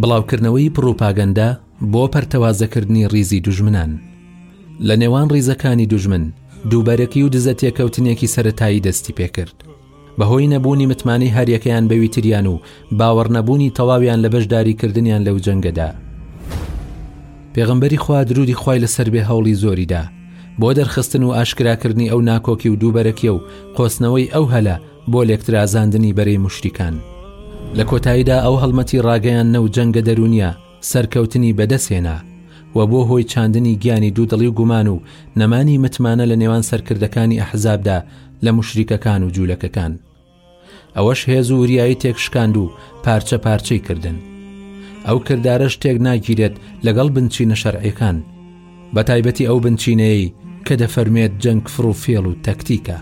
بڵاوکردنەوەی پڕوپاگەندە بۆ پەرتەوازەکردنی ڕیزی دوژمنان لە نێوان ڕیزەکانی دوژمن دووبەرەکی و دزە تێکەوتنێکی سەتایی دەستی پێکرد بەهۆی نەبوونی متمانەی هەریەکەیان بەویتریان و باوەڕنەبوونی تەواویان لە بەشداریکردنیان لەو جەنگەدا پێغمبەری خوا درودی خی لەسەر بێ هەوڵی زۆریدا بۆ دەرخستن و ئاشکراکردنی ئەو ناکۆکی و دووبەرەکیە و قۆستنەوەی ئەو هەلە بۆ لێکترازاندنی بەرەی مشتیکان لە کۆتاییدا ئەو هەڵمەتی ڕاگەیان نەو جەنگە دەرونیە سەرکەوتنی بەدەست هێنا و بووە هۆی چاندنی گیانی دوودڵی و گومان و نەمانی متمانە لە نێوان سەرکردەکانی ئەحزابدا لە موشریکەکان و جوولەکەکان ئەوەش هێز و وریایی تێکشکاند و پارچە پارچەی کردن ئەو کردارەش تێک ناگیرێت لەگەڵ بنچینە شەرعیەکان بە تایبەتی ئەو بنچینەیەی کە دەفەرمێت جەنگ فڕوفێڵ و تەکتیکە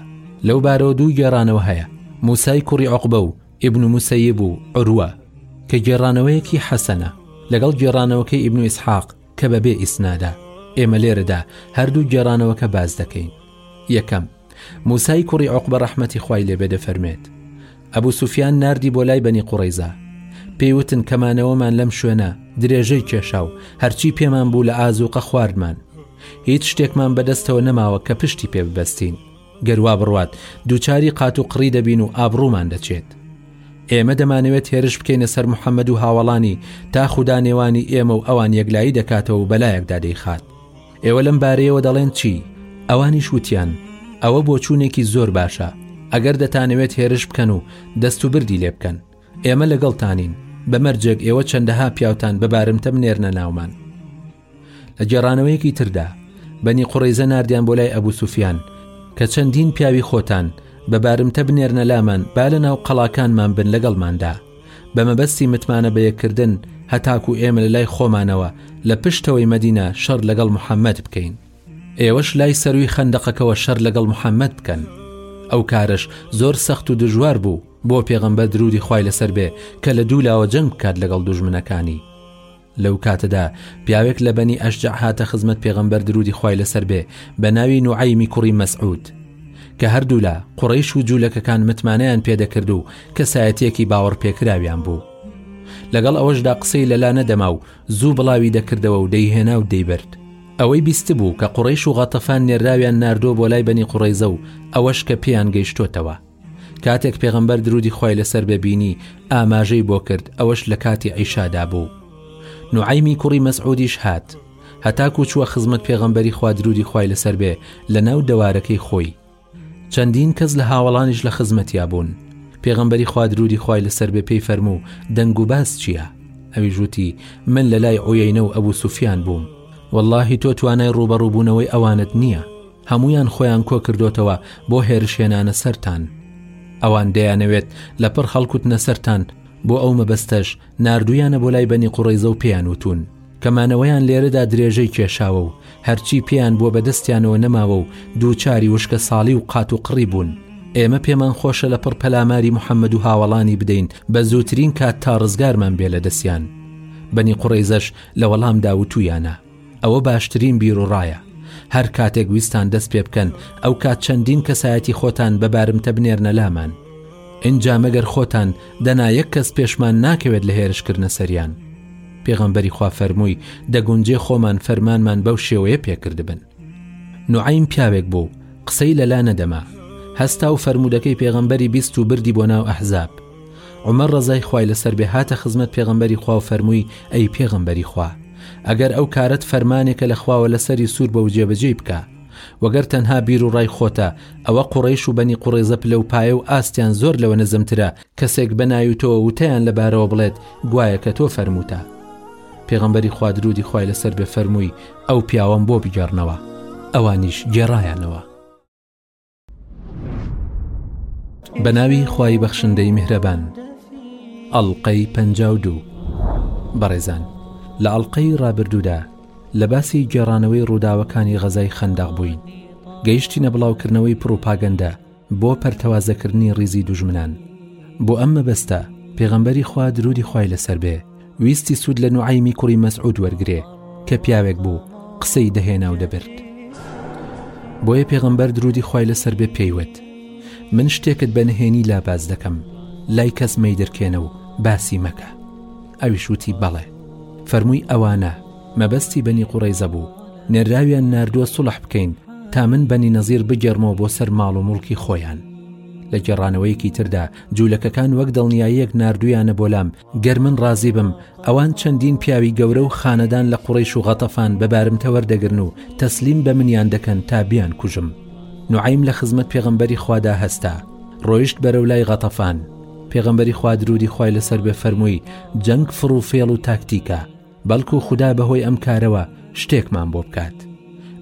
لەو بارەوە دوو گێڕانەوە هەیە موسای کوڕی عقبە و ئیبن موسەیب و عوروە کە گێڕانەوەیەکی حەسەنە لەگەڵ گێڕانەوەکەی ئیبن ئیسحاق کە بەبێ ئیسنادە ئێمە لێرەدا هەردوو گێڕانەوەکە باس دەکەین یەکەم موسای کوڕی عقبە ڕەحمەتی خوای لێبێ دەفەرمێت ئەبوو سوفیان ناردی بۆ لای بەنی قوڕیزە پێیوتن کەمانەوەمان لەم شوێنە درێژەی کێشا و هەرچی پێمان بوو لە ئازوقە خواردمان هیچ شتێکمان بەدەستەوە نەماوە کە پشتی پێ ببەستین گەر وا بڕوات دووچاری قات و قڕی دەبین و ئابڕوومان دەچێت. ئێمە دەمانەوێت هێرش بکەینە سەر محەممەد و هاوەڵانی تا خودا نێوانی ئێمە و ئەوان یەکلایی دەکاتەوە و بەلایەکدا دەیخات. ئێوە لەم بارەیەوە دەڵێن چی؟ ئەوانیش وتیان، ئەوە بۆچوونێکی زۆر باشە، ئەگەر دەتانەوێت هێرش بکەن و دەست و بردی لێ بکەن، ئێمە لەگەڵتانین، بە مەرجێک ئێوە چەندەها پیاوتان بە بارمتە بنێرنە ناومان. لە گێڕانەوەیەکی تردا، بەنی قوڕەیزە ناردیان بۆ لای ئەبوو سوفیان کە چەندین پیاوی خۆتان بە بارمتە بنێرنە لامان با لە ناو قەڵاکانمان بن لەگەڵماندا بە مەبەستی متمانە بەیەککردن هەتاکو ئێمە لە لای خۆمانەوە لە پشتەوەی مەدینە شەڕ لەگەڵ محەممەد بکەین ئێوەش لای سەرووی خەندەقەکەوە شەر لەگەڵ محەممەد بکەن ئەو کارش زۆر سەخت و دژوار بوو بۆ پێغەمبەر درودی خوای لەسەر بێ کە لە دوولاوە جەنگ بکات لەگەڵ دوژمنەکانی لەو کاتەدا پیاوێک لە بەنی ئەشجع هاتە خزمەت پێغەمبەر درودی خوای لەسەر بێ بە ناوی نوعەیمی کوڕی مەسعود کە هەردوولا قڕیش و جوولەکەکان متمانیان پێدەکرد و کەسایەتێکی باوەڕ پێکراویان بوو لەگەڵ ئەوەشدا قسەی لەلا نەدەما و زوو بڵاوی دەکردەوە و دەیهێنا و دەیبرد ئەوەی بیستبوو کە قڕیش و غەتەفان نێراویان نردۆ بۆ لای بەنی قڕیزە و ئەوەش کە پێیان گەیشتۆتەوە کاتێک پێغەمبەر درودی خۆی لەسەر ببینی ئاماژەی بۆ کرد ئەوەش لە کاتی عیشادا بوو نوعیمی کوڕی مەسعودیش هات هەتاکو چووە خزمەت پێغەمبەری خوا درودی خی لەسەر بێ لە ناو دەوارەکەی خۆی چەندین کەس لە هاوڵانیش لە خزمەتیا بوون پێغەمبەری خوا درودی خی لەسەر بێ پێی فەرموو دەنگ و باس چییە؟ ئەوی ژووتی من لە لای ئۆیینە و ئەبوو سوفیان بووم واللهی تۆ توانای ڕوبەڕووبوونەوەی ئەوانت نییە هەموویان خۆیان کۆ کردۆتەوە بۆ هێرشهێنانە سەرتان ئەوان دەیانەوێت لە پڕ خەڵکوتنە سەرتان بۆ ئەو مەبەستەش نردویانە بۆ لای بەنی قوڕیزە و پێیان وتون کە مانەوەیان لێرەدا درێژەی کێشاوە و هەرچی پێیان بووە بەدەستیانەوە نەماوە و دووچاری وشکە ساڵی و قات و قڕی بوون ئێمە پێمان خۆشە لە پڕ پەلاماری محەممەد و هاوەڵانی بدەین بە زووترین کات تا ڕزگارمان بێ لە دەسیان بەنی قوڕیزەش لە وەڵامدا وتویانە ئەوە باشترین بیروڕایە. هەر کاتێک ویستان دەست پێ بکەن، ئەو کات چەندین کەسایەتی خۆتان بە بارمتە بنێرنە لامان. ئینجا مەگەر خۆتان دەنا یەک کەس پێشمان ناکەوێت لە هێرشکردنە سەریان. پێغەمبەری خوا فەرمووی دەگونجێ خۆمان فەرمانمان بەو شێوەیە پێکردبن. نوعیم پیاوێک بوو قسەی لەلا نەدەما. هەستا و فەرموودەکەی پێغەمبەری بیست و بردی بۆ ناو ئەحزاب. عومەر ڕەزای خوای لەسەر بێ هاتە خزمەت پێغەمبەری خوا و فەرمووی ئەی پێغەمبەری خوا ئەگەر ئەو کارەت فەرمانێکە لە خواوە لەسەری سوور بە و جێبەجێی بکە وەگەر تەنها بیر و ڕای خۆتە ئەوە قوڕەیش و بەنی قوڕێزە پلە و پایە و ئاستیان زۆر لەوە نزمترە کەسێک بە ناوی تۆوە وتەیان لەبارەوە بڵێت گوایە کە تۆ فەرمووتە پێغەمبەری خوا درودی خوای لەسەر بێ فەرمووی ئەو پیاوەم بۆ بگێڕنەوە ئەوانیش گێڕایانەوە بە ناوی خوای بەخشندەی میهرەبان ئەڵلقەی پ دوو بەڕێزان لە ئەڵلقەی ڕابردوودا لە باسی گێڕانەوەی ڕووداوەکانی غەزای خەندەق بووین گەیشتی نە بڵاوکردنەوەی پڕوپاگەندە بۆ پەرتەوازەکردنی ڕیزی دوژمنان بۆ ئەم مەبەستە پێغەمبەری خوا درودی خوای لەسەر بێ ویستی سوود لە نوعیمی کوڕی مەسعود وەرگێ کە پیاوێک بوو قسەی دەهێنا و دەبرد بۆیە پێغەمبەر درودی خی لەسەر بێ پێیوت من شتێکت بە نهێنی لا باز دەکەم لای کەس مەیدرکێنە و باسی مەکە ئەویش وتی بەڵێ فەرمووی ئەوانە مەبەستی بەنی قوڕیزە بوو نێراویان نردووە سوڵح بکەین تا من بەنی نەزیر بگەڕمەوە بۆ سەر ماڵ و مڵکی خۆیان لە گێڕانەوەیەکی تردا جوولەکەکان وەک دڵنیاییەک نردویانە بۆ لام گەر من ڕازی بم ئەوان چەندین پیاوی گەورە و خانەدان لە قوڕیش و غەتەفان بە بارمتە وەردەگرن و تەسلیم بە منیان دەکەن تا بیان کوژم نوعیم لە خزمەت پێغمبەری خوادا هەستا ڕۆیشت بەرەو لای غەتەفان پێغمبەری خوادرودی خی لەسەر بێ فەرمووی جەنگ فڕ و فێڵ و تاکتیکە بەڵکو خوددا بەهۆی ئەم کارەوە شتێکمان بۆ بکات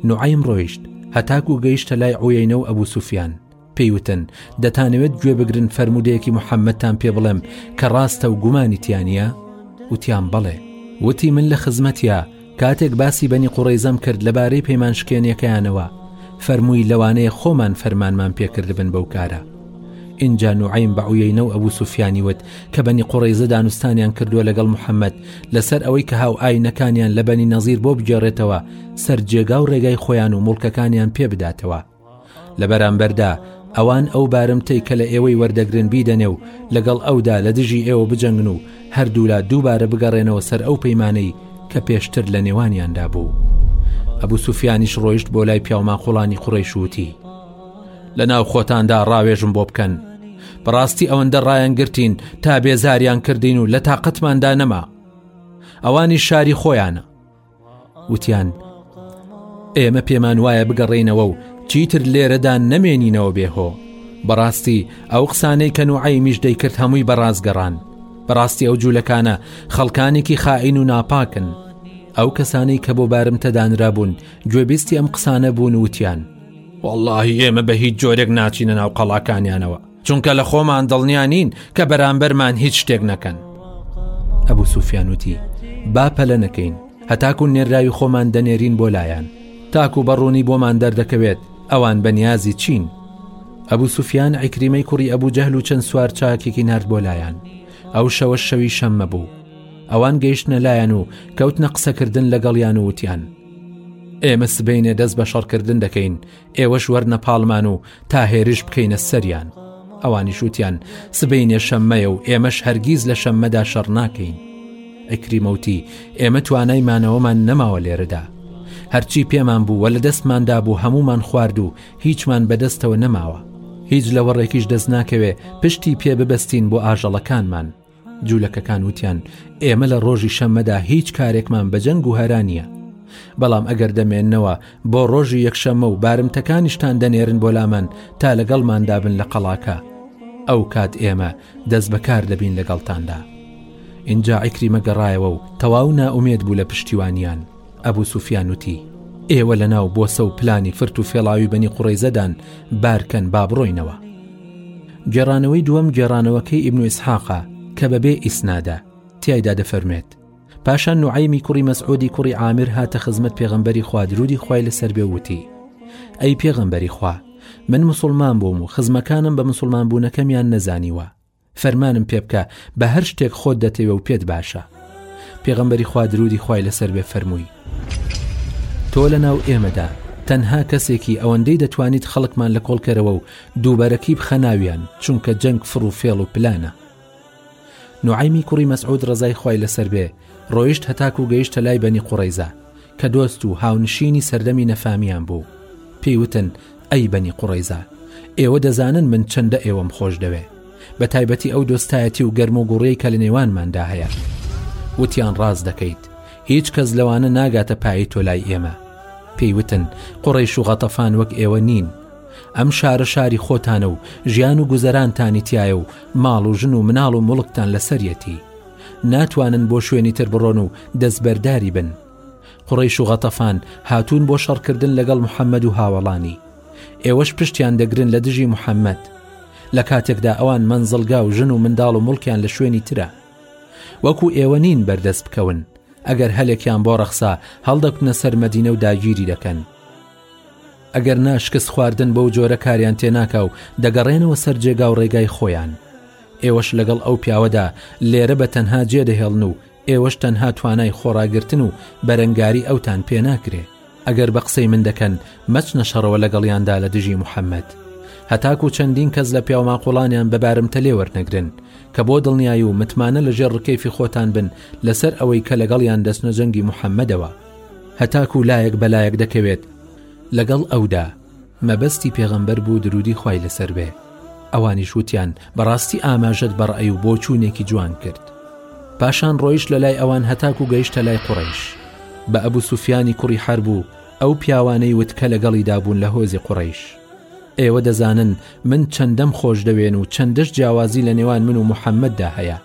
نوعیم ڕۆیشت هەتاکو گەیشتە لای ئەوەینە و ئەبوو سوفیان پێی وتن، دەتانەوێت گوێ بگرن فەرموودەیەکی محەممەدتان پێ بڵێم کە ڕاستە و گومانی تیانە؟ وتیان بەڵێ، وتی من لە خزمەتیا کاتێک باسی بەنی قوڕیزەم کرد لەبارەی پەیمانشکێنەکەیانەوە فەرمووی لەوانەیە خۆمان فەرمانمان پێکردبن بەو کارە. ئینجا نوعیم بەعویینە و ئەبوو سوفیانی وت کە بەنی قوڕیزە دانوستانیان کردووە لەگەڵ محەممەد لەسەر ئەوەی کە هاو ئاینەکانیان لە بەنی نەزیر بۆ بگێڕێتەوە سەر جێگا و ڕێگای خۆیان و مڵکەکانیان پێ بداتەوە لە بەرامبەردا ئەوان ئەو بارمتەی کە لە ئێوەی وەردەگرن بیدەنێ و لەگەڵ ئەودا لە دژی ئێوە بجەنگن و هەردوولا دووبارە بگەڕێنەوە سەر ئەو پەیمانەی کە پێشتر لە نێوانیاندا بوو ئەبوو سوفیانیش ڕۆیشت بۆ لای پیاوماقۆڵانی قڕیشوتی لە ناو خۆتاندا ڕاوێژم بۆ بکەن بەڕاستی ئەوەندە ڕایان گرتین تا بێزاریان کردین و لە تااقەتماندا نەما ئەوانی شاری خۆیانە وتیان ئێمە پێمان وایە بگەڕێینەوە و چیتر لێرەدا نەمێنینەوە بێ هۆ بەڕاستی ئەو قسانەی کە نوعیمیش دەیکرد هەمووی بەڕاست گەڕان بەڕاستی ئەو جوولەکانە خەڵکانێکی خائین و ناپاکن ئەو کەسانی کە بۆ بارمتە دانرابوون گوێبیستی ئەم قسانە بوون وتیان واللهی ئێمە بە هیچ جۆرێک ناچینە ناو قەڵاکانیانەوە چونکە لە خۆمان دڵنیا نین کە بەرامبەرمان هیچ شتێک نەکەن ئەبوو سوفیانوتی با پەلە نەکەین هەتاکو نێراوی خۆمان دەنێرین بۆ لایەن تاکو بەڕوونی بۆمان دەردەکەوێت ئەوان بەنیازی چین ئەبوو سوفیان ئەیکریمەی کوڕی ئەبوو جەهل و چەند سوار چاکێکی نرد بۆ لایەن ئەو شەوە شەوی شەممە بوو ئەوان گەیشتە لایەن و کەوتنە قسەکردن لەگەڵیان و وتیان ئێمە سبینێ دەست بە شەڕکردن دەکەین ئێوەش وەرنە پاڵمان و تا هێرش بکەینە سەریان ئەوانیش وتیان سبینێ شەممەیە و ئێمەش هەرگیز لە شەممەدا شەڕ ناکەین ئەکریمەوتی ئێمە توانای مانەوەمان نەماوە لێرەدا هەرچی پێمان بوو وە لە دەستماندا بوو هەمومان خوارد و هیچمان بەدەستەوە نەماوە هیچ لەوە ڕێکیش دەست ناکەوێ پشتی پێ ببەستین بۆ ئاژەڵەکانمان جولەکەکان وتیان ئێمە لە ڕۆژی شەممەدا هیچ کارێکمان بە جەنگ و هەرا نییە بەڵام ئەگەر دەمێننەوە بۆ ڕۆژی یەکشەممە و بارمتەکانیشتان دەنێرن بۆ لامان تا لەگەڵماندابن لە قەڵاکە ئەو کات ئێمە دەست بەکار دەبین لەگەڵتاندا اینجا عیکریمە گەڕایەوە و تەواو نائومێت بوو لە پشتیوانیان ئەبوو سوفیانوتی ئێوە لە ناو بۆسە و پلانی فرت و فێڵاوی بەنی قوڕیزەدان بارکەن با بڕۆینەوە گێڕانەوەی دووەم گێڕانەوەکەی ئیبن ئیسحاقە کە بەبێ ئیسنادە تیایدا دەفەرمێت پاشان نوعیمی کوڕی مەسعودی کوڕی عامر هاتە خزمەت پێغمبەری خوادرودی خوای لەسەر بێ وتی ئەی پێغمبەری خوا من مسلمان بووم و خزمەکانم بە مسلمان بوونەکەمیان نەزانیوە فەرمانم پێ بکە بە هەر شتێک خۆت دەتەوێ و پێت باشە پێغمبەری خوادرودی خوای لەسەر بێ فەرمووی تۆ لە ناو ئێمەدا تەنها کەسێکی ئەوەندەی دەتوانیت خەڵکمان لە کۆڵکەرەوە و دووبەرەکی بخە ناویان چونکە جەنگ فڕ و فێڵ و پلانە نوعیمی کوڕی مەسعود ڕزای خی لەسەر بێ ڕۆیشت هەتاک و گەیشتە لای بەنی قوڕیزە کە دۆست و هاونشینی سەردەمی نەفامیان بوو پێیوتن ئەی بەنی قوڕیزە ئێوە دەزانن من چەندە ئێوەم خۆش دەوێ بە تایبەتی ئەو دۆستایەتی و گەرم و گوڕی کە لە نێوانماندا هەیە وتیان ڕاز دەکەیت هیچ کەس لەوانە ناگاتە پایی تۆ لای ئێمە پێیوتن قوڕیش و غەتەفان وەک ئێوە نین ئەم شارە شاری خۆتانە و ژیان و گوزەرانتانی تایە و ماڵ و ژن و مناڵ و مڵکتان لەسەرەتی ناتوانن بۆ شوێنی تر بڕۆن و دەستبەرداری بن قڕیش و غەتەفان هاتوون بۆ شەڕکردن لەگەڵ محەممەد و هاوەڵانی ئێوەش پشتیان دەگرن لە دژی محەممەد لە کاتێکدا ئەوان منزڵگا و ژن و منداڵ و مڵکیان لە شوێنی ترە وەکو ئێوە نین بەردەست بکەون ئەگەر هەلێکیان بۆ ڕەخسا هەڵدەکتنە سەرمەدینە و داگیری دەکەن ئەگەر نا شکست خواردن بەو جۆرە کاریان تێناکا و دەگەڕێنەوە سەر جێگا و ڕێگای خۆیان ئێوەش لەگەڵ ئەو پیاوەدا لێرە بە تەنها جێ دەهێڵن و ئێوەش تەنها توانای خۆڕاگرتن و بەرەنگاری ئەوتان پێ ناکرێ ئەگەر بە قسەی من دەکەن مەچنە شەڕەوە لەگەڵیاندا لە دژی محەممەد هەتاکو چەندین کەس لە پیاوماقۆڵانیان بەبارمتە لێ وەرنەگرن کە بۆ دڵنیایی و متمانە لەژێر ڕکەیفی خۆتان بن لەسەر ئەوەی کە لەگەڵیان دەستنە جەنگی محەممەدەوە هەتاکوو لایەک بە لایەک دەکەوێت لەگەڵ ئەودا مەبەستی پێغەمبەر بوو درودی خوای لەسەر بێ ئەوانیش وتیان بەڕاستی ئاماژەت بەڕعی و بۆ چوونێکی جوان کرد پاشان ڕۆیش لە لای ئەوان هەتاکو و گەیشتە لای قوڕیش بە ئەبوو سوفیانی کوڕی حەر بوو ئەو پیاوانەی وتکە لەگەڵی دابوون لە هۆزی قوڕیش ئێوە دەزانن من چەندەم خۆش دەوێن و چەندش جیاوازی لە نێوان من و محەممەددا هەیە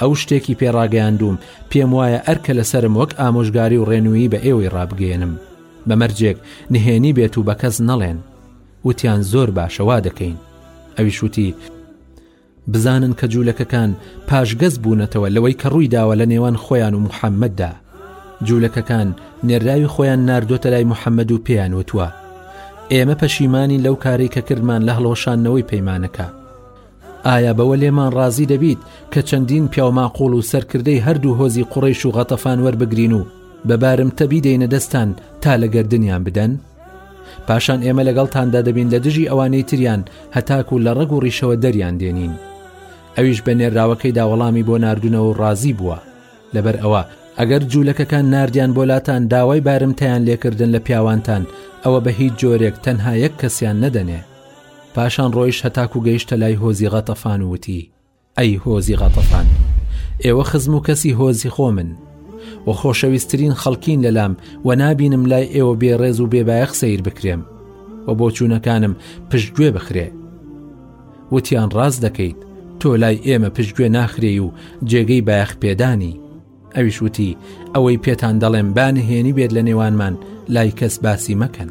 ئەو شتێکی پێ ڕاگەیاندووم، پێم وایە ئەرکە لەسەرم وەک ئامۆژگاری و ڕێنوویی بە ئێوەی ڕابگەیەنم، بە مەرجێک نهێنی بێت و بە کەس نەڵێن. وتیان زۆر باشە وا دەکەین. ئەویش وتی، بزانن کە جوولەکەکان پاشگەز بوونەتەوە لەوەی کە ڕووی داوە لە نێوان خۆیان و محەممەددا. جوولەکەکان نێراوی خۆیان ناردۆتە لای محەممەد و پێیان وتووە، ئێمە پەشیمانین لەو کارەی کە کردمان لە هەڵوەشاندنەوەی پەیمانەکە. ئایا بەوە لێمان ڕازی دەبیت کە چەندین پیاو ماقوڵ و سەرکردەی هەردوو هۆزی قوڕەیش و غەتەفان وەربگرین و بە بارمتە بیدەینە دەستان تا لە گەردنیان بدەن؟ پاشان ئێمە لەگەڵتاندا دەبین لە دژی ئەوانەی تریان هەتاکو لە ڕەگ و ڕیشەوە دەریان دێنین ئەویش بە نێراوەکەی داوەڵامی بۆ نردونەوە و ڕازی بووە لەبەر ئەوە ئەگەر جوولەکەکان نردیان بۆلاتان داوای بارمتەیان لێکردن لە پیاوانتان ئەوە بە هیچ جۆرێک تەنها یەک کەسیان نەدەنێ پاشان ڕۆیشت هەتاکو گەیشتە لای هۆزی غەتەفان و وتی ئەی هۆزی غەتەفان ئێوە خزم و کەسی هۆزی خۆمن و خۆشەویستترین خەڵکین لەلام و نابینم لای ئێوە بێڕێز و بێبایەخ سیر بکرێم و بۆ چوونەکانم پشتگوێ بخرێ وتیان ڕاست دەکەیت تۆ لای ئێمە پشتگوێ ناخرێی و جێگەی بایەخ پێدانی ئەویش وتی، ئەوەی پێتان دەڵێم با نهێنی بێت لە نێوانمان لای کەس باسی مەکەن.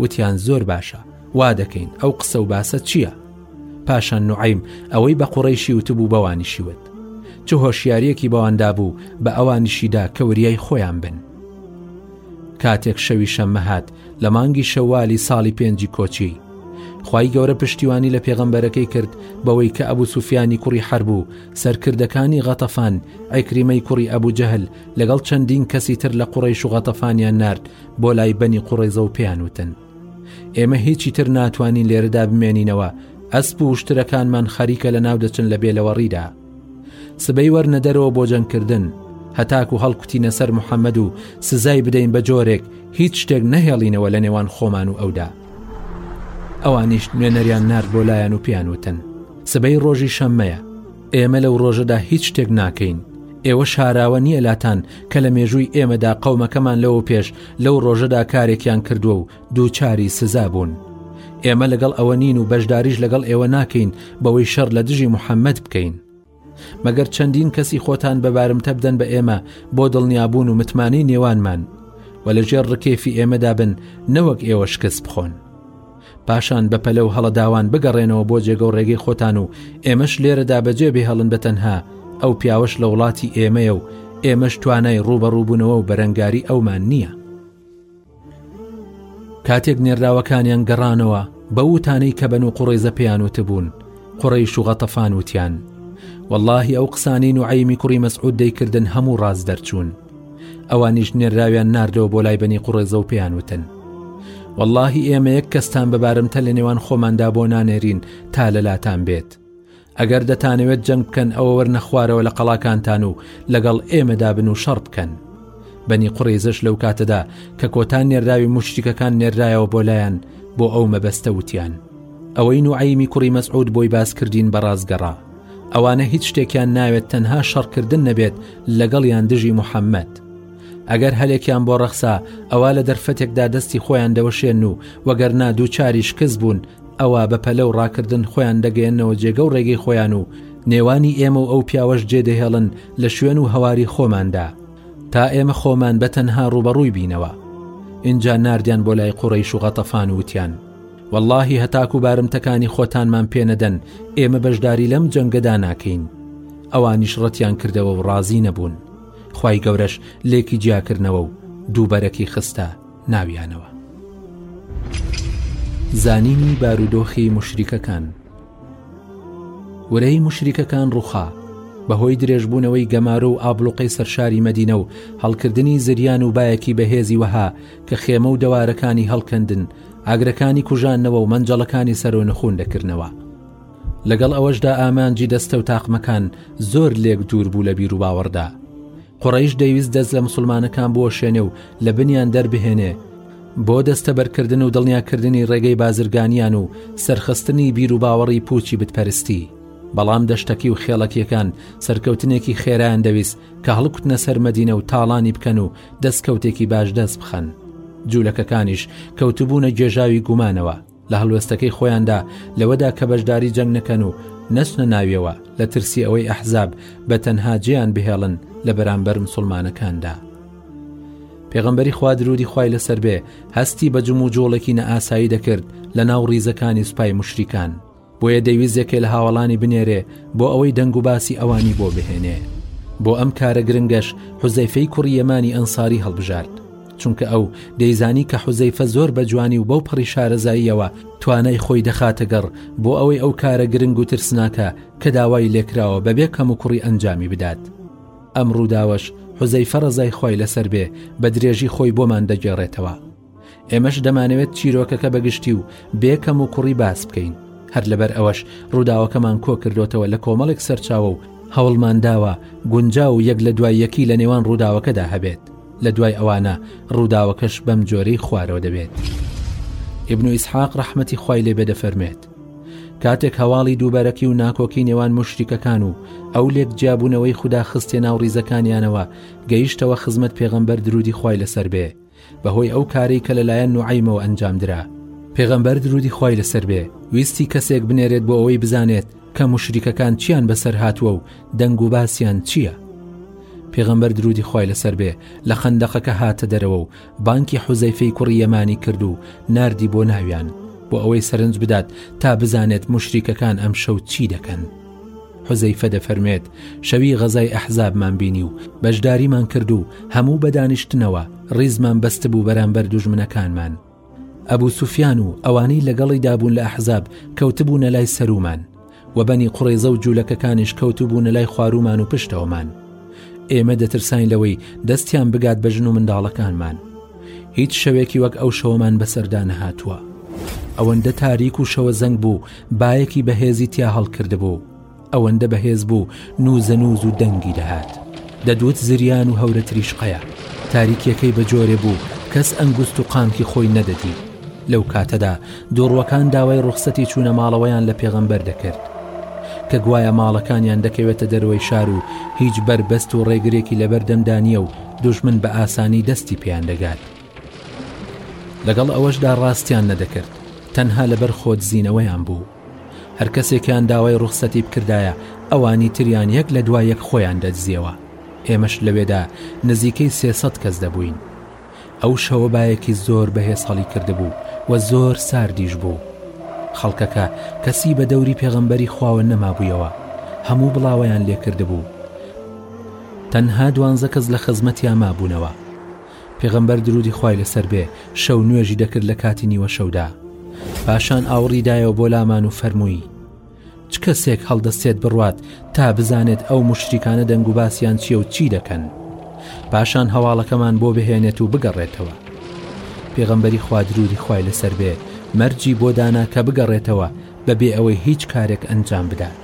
وتیان زۆر باشە وا دەکەین ئەو قسە و باسە چییە؟ پاشان نوعیم ئەوەی بە قوڕیشی وتبوو بەوانیشیوت. چ هۆشیارەکی بەواندا بوو بە ئەوانیشیدا کە وریای خۆیان بن. کاتێک شەوی شەممە هات لە مانگی شەوالی ساڵی پێنجی کۆچی خی گەورە پشتیوانی لە پێغەمبەرەکەی کرد بەوەی کە ئەبوو سوفیانی کوڕی حربوو سەرکردەکانی غەتەفان، عیکریمەی کوڕی ئەبو جەهل، لەگەڵ چەندین کەسی تر لە قوڕەیش و غەتەفانیان نارد بۆ لای بەنی قوڕەیزە و پێیان وتن، ئێمە هیچی تر ناتوانین لێرەدا بمێنینەوە، ئەسپ و وشترەکانمان خەریکە لەناو دەچن لە بێلەوەڕیدا. سبەی وەرنە دەرەوە بۆ جەنگکردن، هەتاکو هەڵکوتینە سەر محەمەد و سزای بدەین بە جۆرێک هیچ شتێک نەهێڵینەوە لەنێوان خۆمان و ئەودا. ئەوانیش نوێنەریان نرد بۆ لایەن و پێیان وتن سبەی ڕۆژی شەممەیە ئێمە لەو ڕۆژەدا هیچ شتێک ناکەین ئێوە شاراوە نییە لاتان کە لە مێژووی ئێمەدا قەومەکەمان لەوە پێش لەو ڕۆژەدا کارێکیان کردووە و دووچاری سزا بوون ئێمە لەگەڵ ئەوە نین و بەشداریش لەگەڵ ئێوە ناکەین بەوەی شەر لە دژی محەممەد بکەین مەگەر چەندین کەسی خۆتان بە بارمتە بدەن بە ئێمە بۆ دڵنیابوون و متمانەی نێوانمان و لە ژێر ڕکێفی ئێمەدا بن نەوەک ئێوە شکست بخۆن پاشان بە پەلە و هەڵەداوان بگەڕێنەوە بۆ جێگە و ڕێگەی خۆتان و ئێمەش لێرەدا بەجێ بێ هەڵن بە تەنها ئەو پیاوەش لە وڵاتی ئێمەیە و ئێمەش توانای ڕوبەڕووبوونەوە و بەرەنگاری ئەومان نییە. کاتێک نێردراوەکانیان گەڕانەوە بەو وتانەی کە بەنو قوڕێزە پێیان وتبوون قڕیش و غەتەفان وتیان واللهی ئەو قسانەی نوعیمی کوڕی مەسعود دەیکردن هەموو ڕاز دەرچوون ئەوانیش نێراویان نردەوە بۆ لای بەنی قوڕێزە و پێیان وتن واللهی ئێمە یەک کەستان بەبارمتە لە نێوان خۆماندا بۆ نانێرین تا لەلاتان بێت ئەگەر دەتانەوێت جەنگ بکەن ئەوە وەرنە خوارەوە لە قەڵاکانتان و لەگەڵ ئێمەدا بن و شەڕ بکەن بەنی قڕیزش لەو کاتەدا کە کۆتان نێراوی مشتیکەکان نێرایەوە بۆ لایەن بۆ ئەو مەبەستە وتیان ئەوەی نوعیمی کوڕی مەسعود بۆی باسکردین بە ڕاستگەڕا ئەوانە هیچ شتێکیان ناوێت تەنها شەڕکردن نەبێت لەگەڵیان دژی محەممەد ئەگەر هەلێکیان بۆ ڕەخسا ئەوە لە دەرفەتێکدا دەستی خۆیان دەوەشێن و وەگەرنا دووچاری شکست بوون ئەوا بە پەلە و ڕاکردن خۆیان دەگەیەنەوە جێگە و ڕێگەی خۆیان و نێوانی ئێمە و ئەو پیاوەش جێ دەهێڵن لە شوێن و هەواری خۆماندا تا ئێمە خۆمان بە تەنها ڕوبەڕووی بینەوە ئینجا نردیان بۆ لای قوڕیش و غەتەفان وتیان واللهی هەتاکو و بارمتەکانی خۆتانمان پێنەدەن ئێمە بەشداری لەم جەنگەدا ناکەین ئەوانیش ڕەتیان کردەوە و ڕازی نەبوون خی گەورەش لێکی جیاکردنەوە و دووبەرەکی خستە ناویانەوە. زانینی بارودۆخی موشریکەکان ورەی موشریکەکان ڕووخا بەهۆی درێژبوونەوەی گەمارۆ و ئابلوقەی سەرشاری مەدینە و هەڵکردنی زریان و باەکی بەهێزی وەها کە خێمە و دەوارەکانی هەڵکەندن ئاگرەکانی کوژانەوە و مەنجەڵەکانی سەرۆ نخون دەکردنەوە لەگەڵ ئەوەشدا ئامانجی دەستە و تاقمەکان زۆر لێک دوور بوو لە بیرو باوەڕدا قوڕەیش دەیویست دەست لە مسلمانەکان بوەشێنێ و لە بنیان دەربهێنێ بۆ دەستەبەرکردن و دڵنیاکردنی ڕێگەی بازرگانیان و سەرخستنی بیر و باوەڕی پوچی بتپەرستی بەڵام دەشتەکی و خێڵەکیەکان سەرکەوتنێکی خێرایان دەویست کە هەڵکوتنە سەرمەدینە و تاڵانی بکەن و دەستکەوتێکی باش دەست بخەن جوولەکەکانیش کەوتبوونە گێژاوی گومانەوە لە هەڵوێستەکەی خۆیاندا لەوەدا کە بەشداری جەنگ نەکەن و نەچنە ناویەوە لە ترسی ئەوەی ئەحزاب بە تەنها جێیان بهێڵن لە بەرامبەر مسلمانەکاندا پێغمبەری خوا درودی خی لەسەر بێ هەستی بە جم و جۆڵێکی نەئاسایی دەکرد لە ناو ڕیزەکانی سوپای مشریکان بۆیە دەیویست یەکێ لە هاوەڵانی بنێرێ بۆ ئەوەی دەنگ و باسی ئەوانی بۆ بهێنێ بۆ ئەم کارە گرنگەش حوزەیفەی کوڕی یەمانی ئەنساری هەڵبژارد چونکە ئەو دەیزانی کە حوزەیفە زۆر بە جوانی و بەو پەڕی شارەزاییەوە توانای خۆی دەخاتەگەڕ بۆ ئەوەی ئەو کارە گرنگ و ترسناکە کە داوای لێکراوە بەبێ کەم و کوڕی ئەنجامی بدات ئەم ڕووداوەش حوزەیفە ڕەزای خۆی لەسەر بێ بە درێژی خۆی بۆمان دەگێڕێتەوە ئێمەش دەمانەوێت چیرۆکەکە بەگشتی و بێ کەم و کوڕی باس بکەین هەر لەبەر ئەوەش ڕووداوەکەمان کۆ کردوتەوە لە کۆمەڵێک سەرچاوە و هەوڵمانداوە گونجا و یەک لە دوای یەکی لە نێوان ڕووداوەکەدا هەبێت لە دوای ئەوانە ڕووداوەکەش بەم جۆرەی خوارەوە دەبێت ئبن و ئیسحاق ڕەحمەتی خی لێ بێدەفەرمێت کاتێک هەواڵی دووبەرەکی و ناکۆکی نێوان مشتیکەکان و ئەو لێک جیابوونەوەی خوددا خستێ ناو ڕیزەکانیانەوە گەیشتەوە خزمەت پێغەمبەر درودی خی لەسەر بێ بەهۆی ئەو کارەی کە لەلایەن نوعەیمەوە ئەنجامدرا. پێغەمبەر درودی خوای لەسەر بێ ویستی کەسێک بنێرێت بۆ ئەوەی بزانێت کە موشریکەکان چیان بەسەر هاتووە و دەنگ و باسیان چییە؟ پێغەمبەر درودی خوای لەسەر بێ لە خەندەقەکە هاتە دەرەوە و بانکی حوزەیفەی کوڕی یەمانی کرد و ناردی بۆ ناویان بۆ ئەوەی سەرنج بدات تا بزانێت موشریکەکان ئەمشەو چی دەکەن؟ حوزەیفە دەفەرموێت شەوی غەزای ئەحزابمان بینی و بەشداریمان کرد و هەموو بە دانیشتنەوە ڕیزمان بەست بوو بەرامبەر دوژمنەکانمان ئەبوو سوفیان و ئەوانەی لەگەڵی دابوون لە ئەحزاب کەوتبوونە لای سەرومان و بەنی قڕێزە و جوولەکەکانیش کەوتبوونە لای خوارومان و پشتەوەمان ئێمە دەترسین لەوەی دەستیان بگات بە ژن و منداڵەکانمان هیچ شەوێکی وەک ئەو شەوەمان بەسەردا نەهاتووە ئەوەندە تاریک و شەوە زەنگ بوو بایەکی بەهێزی تیا هەڵکردبوو ئەوەندە بەهێز بوو نووزەنووز و دەنگی دەهات دەدوت زریان و هەورە تریشقەیە تاریکیەکەی بە جۆرێ بوو کەس ئەنگوست و قامکی خۆی نەدەدی لەو کاتەدا دوڕوەکان داوای ڕوخسەتی چوونە ماڵەوەیان لە پێغەمبەر دەکرد کە گوایە ماڵەکانیان دەکەوێتە دەرەوەی شار و هیچ بەربەست و ڕێگرێکی لەبەردەمدانە و دژمن بە ئاسانی دەستی پێیان دەگات لەگەڵ ئەوەشدا ڕاستیان نەدەکرد تەنها لەبەر خۆدزینەوەیان بوو هەر کەسێکیان داوای ڕوخسەتی بکردایە ئەوانی تریان یەک لە دوا یەک خۆیان دەدزیەوە ئێمەش لەوێدا نزیکەی سێسەد کەس دەبووین ئەو شەوە باەکی زۆر بەهێز هەڵی کردبوو و زۆر ساردیش بوو خەڵکەکە کەسی بە دەوری پێغەمبەری خواوە نەمابوویەوە هەموو بڵاوەیان لێکردبوو تەنها دوانزە کەس لە خزمەتیا مابوونەوە پێغەمبەر درودی خوای لەسەر بێ شەو نوێژی دەکرد لە کاتی نیوە شەودا پاشان ئاوڕی دایەوە بۆ لامان و فەرمووی چ کەسێک هەڵدەستێت بڕوات تا بزانێت ئەو مشتیکانە دەنگ و باسییان چیە و چی دەکەن پاشان هەواڵەکەمان بۆ بهێنێت و بگەڕێتەوە پێغەمبەری خوادرودی خوای لەسەر بێ مەرجی بۆ دانا کە بگەڕێتەوە بەبێ ئەوەی هیچ کارێک ئەنجام بدات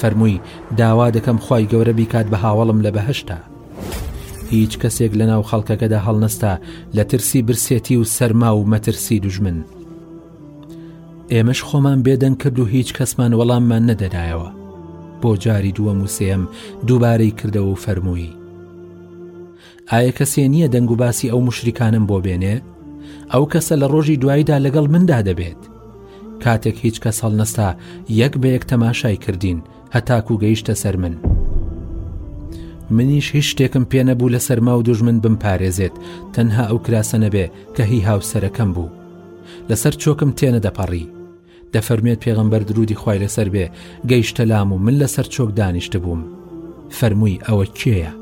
فەرمووی داوا دەکەم خی گەورە بیکات بە هاوڵم لە بەهشتا هیچ کەسێک لە ناو خەڵکەکەدا هەڵنەستا لە ترسی برسێتی و سەرما و مەترسی دوژمن ئێمەش خۆمان بێدەنگ کرد و هیچ کەسمان وەڵاممان نەدەدایەوە بۆ جاری دووەم و سێم دووبارەی کردەوە و فەرمووی ئایا کەسێ نییە دەنگ و باسی ئەو مشریکانم بۆ بێنێ ئەو کەسە لە ڕۆژی دواییدا لەگەڵ مندا دەبێت کاتێک هیچ کەس هەڵنەستا یەک بە یەک تەماشای کردین هەتاکو گەیشتە سەر من. منیش هیچ شتێکم پێ نەبوو لە سەرما و دوژمن بمپارێزێت تەنها ئەو کراسە نەبێ کە هی هاوسەرەکەم بوو لەسەر چۆکم تێنە دەپەڕی دەفەرمێت پێغمبەر درودی خی لەسەر بێ گەیشتە لام و من لەسەر چۆک دانیشت بووم فەرمووی ئەوە کێیە؟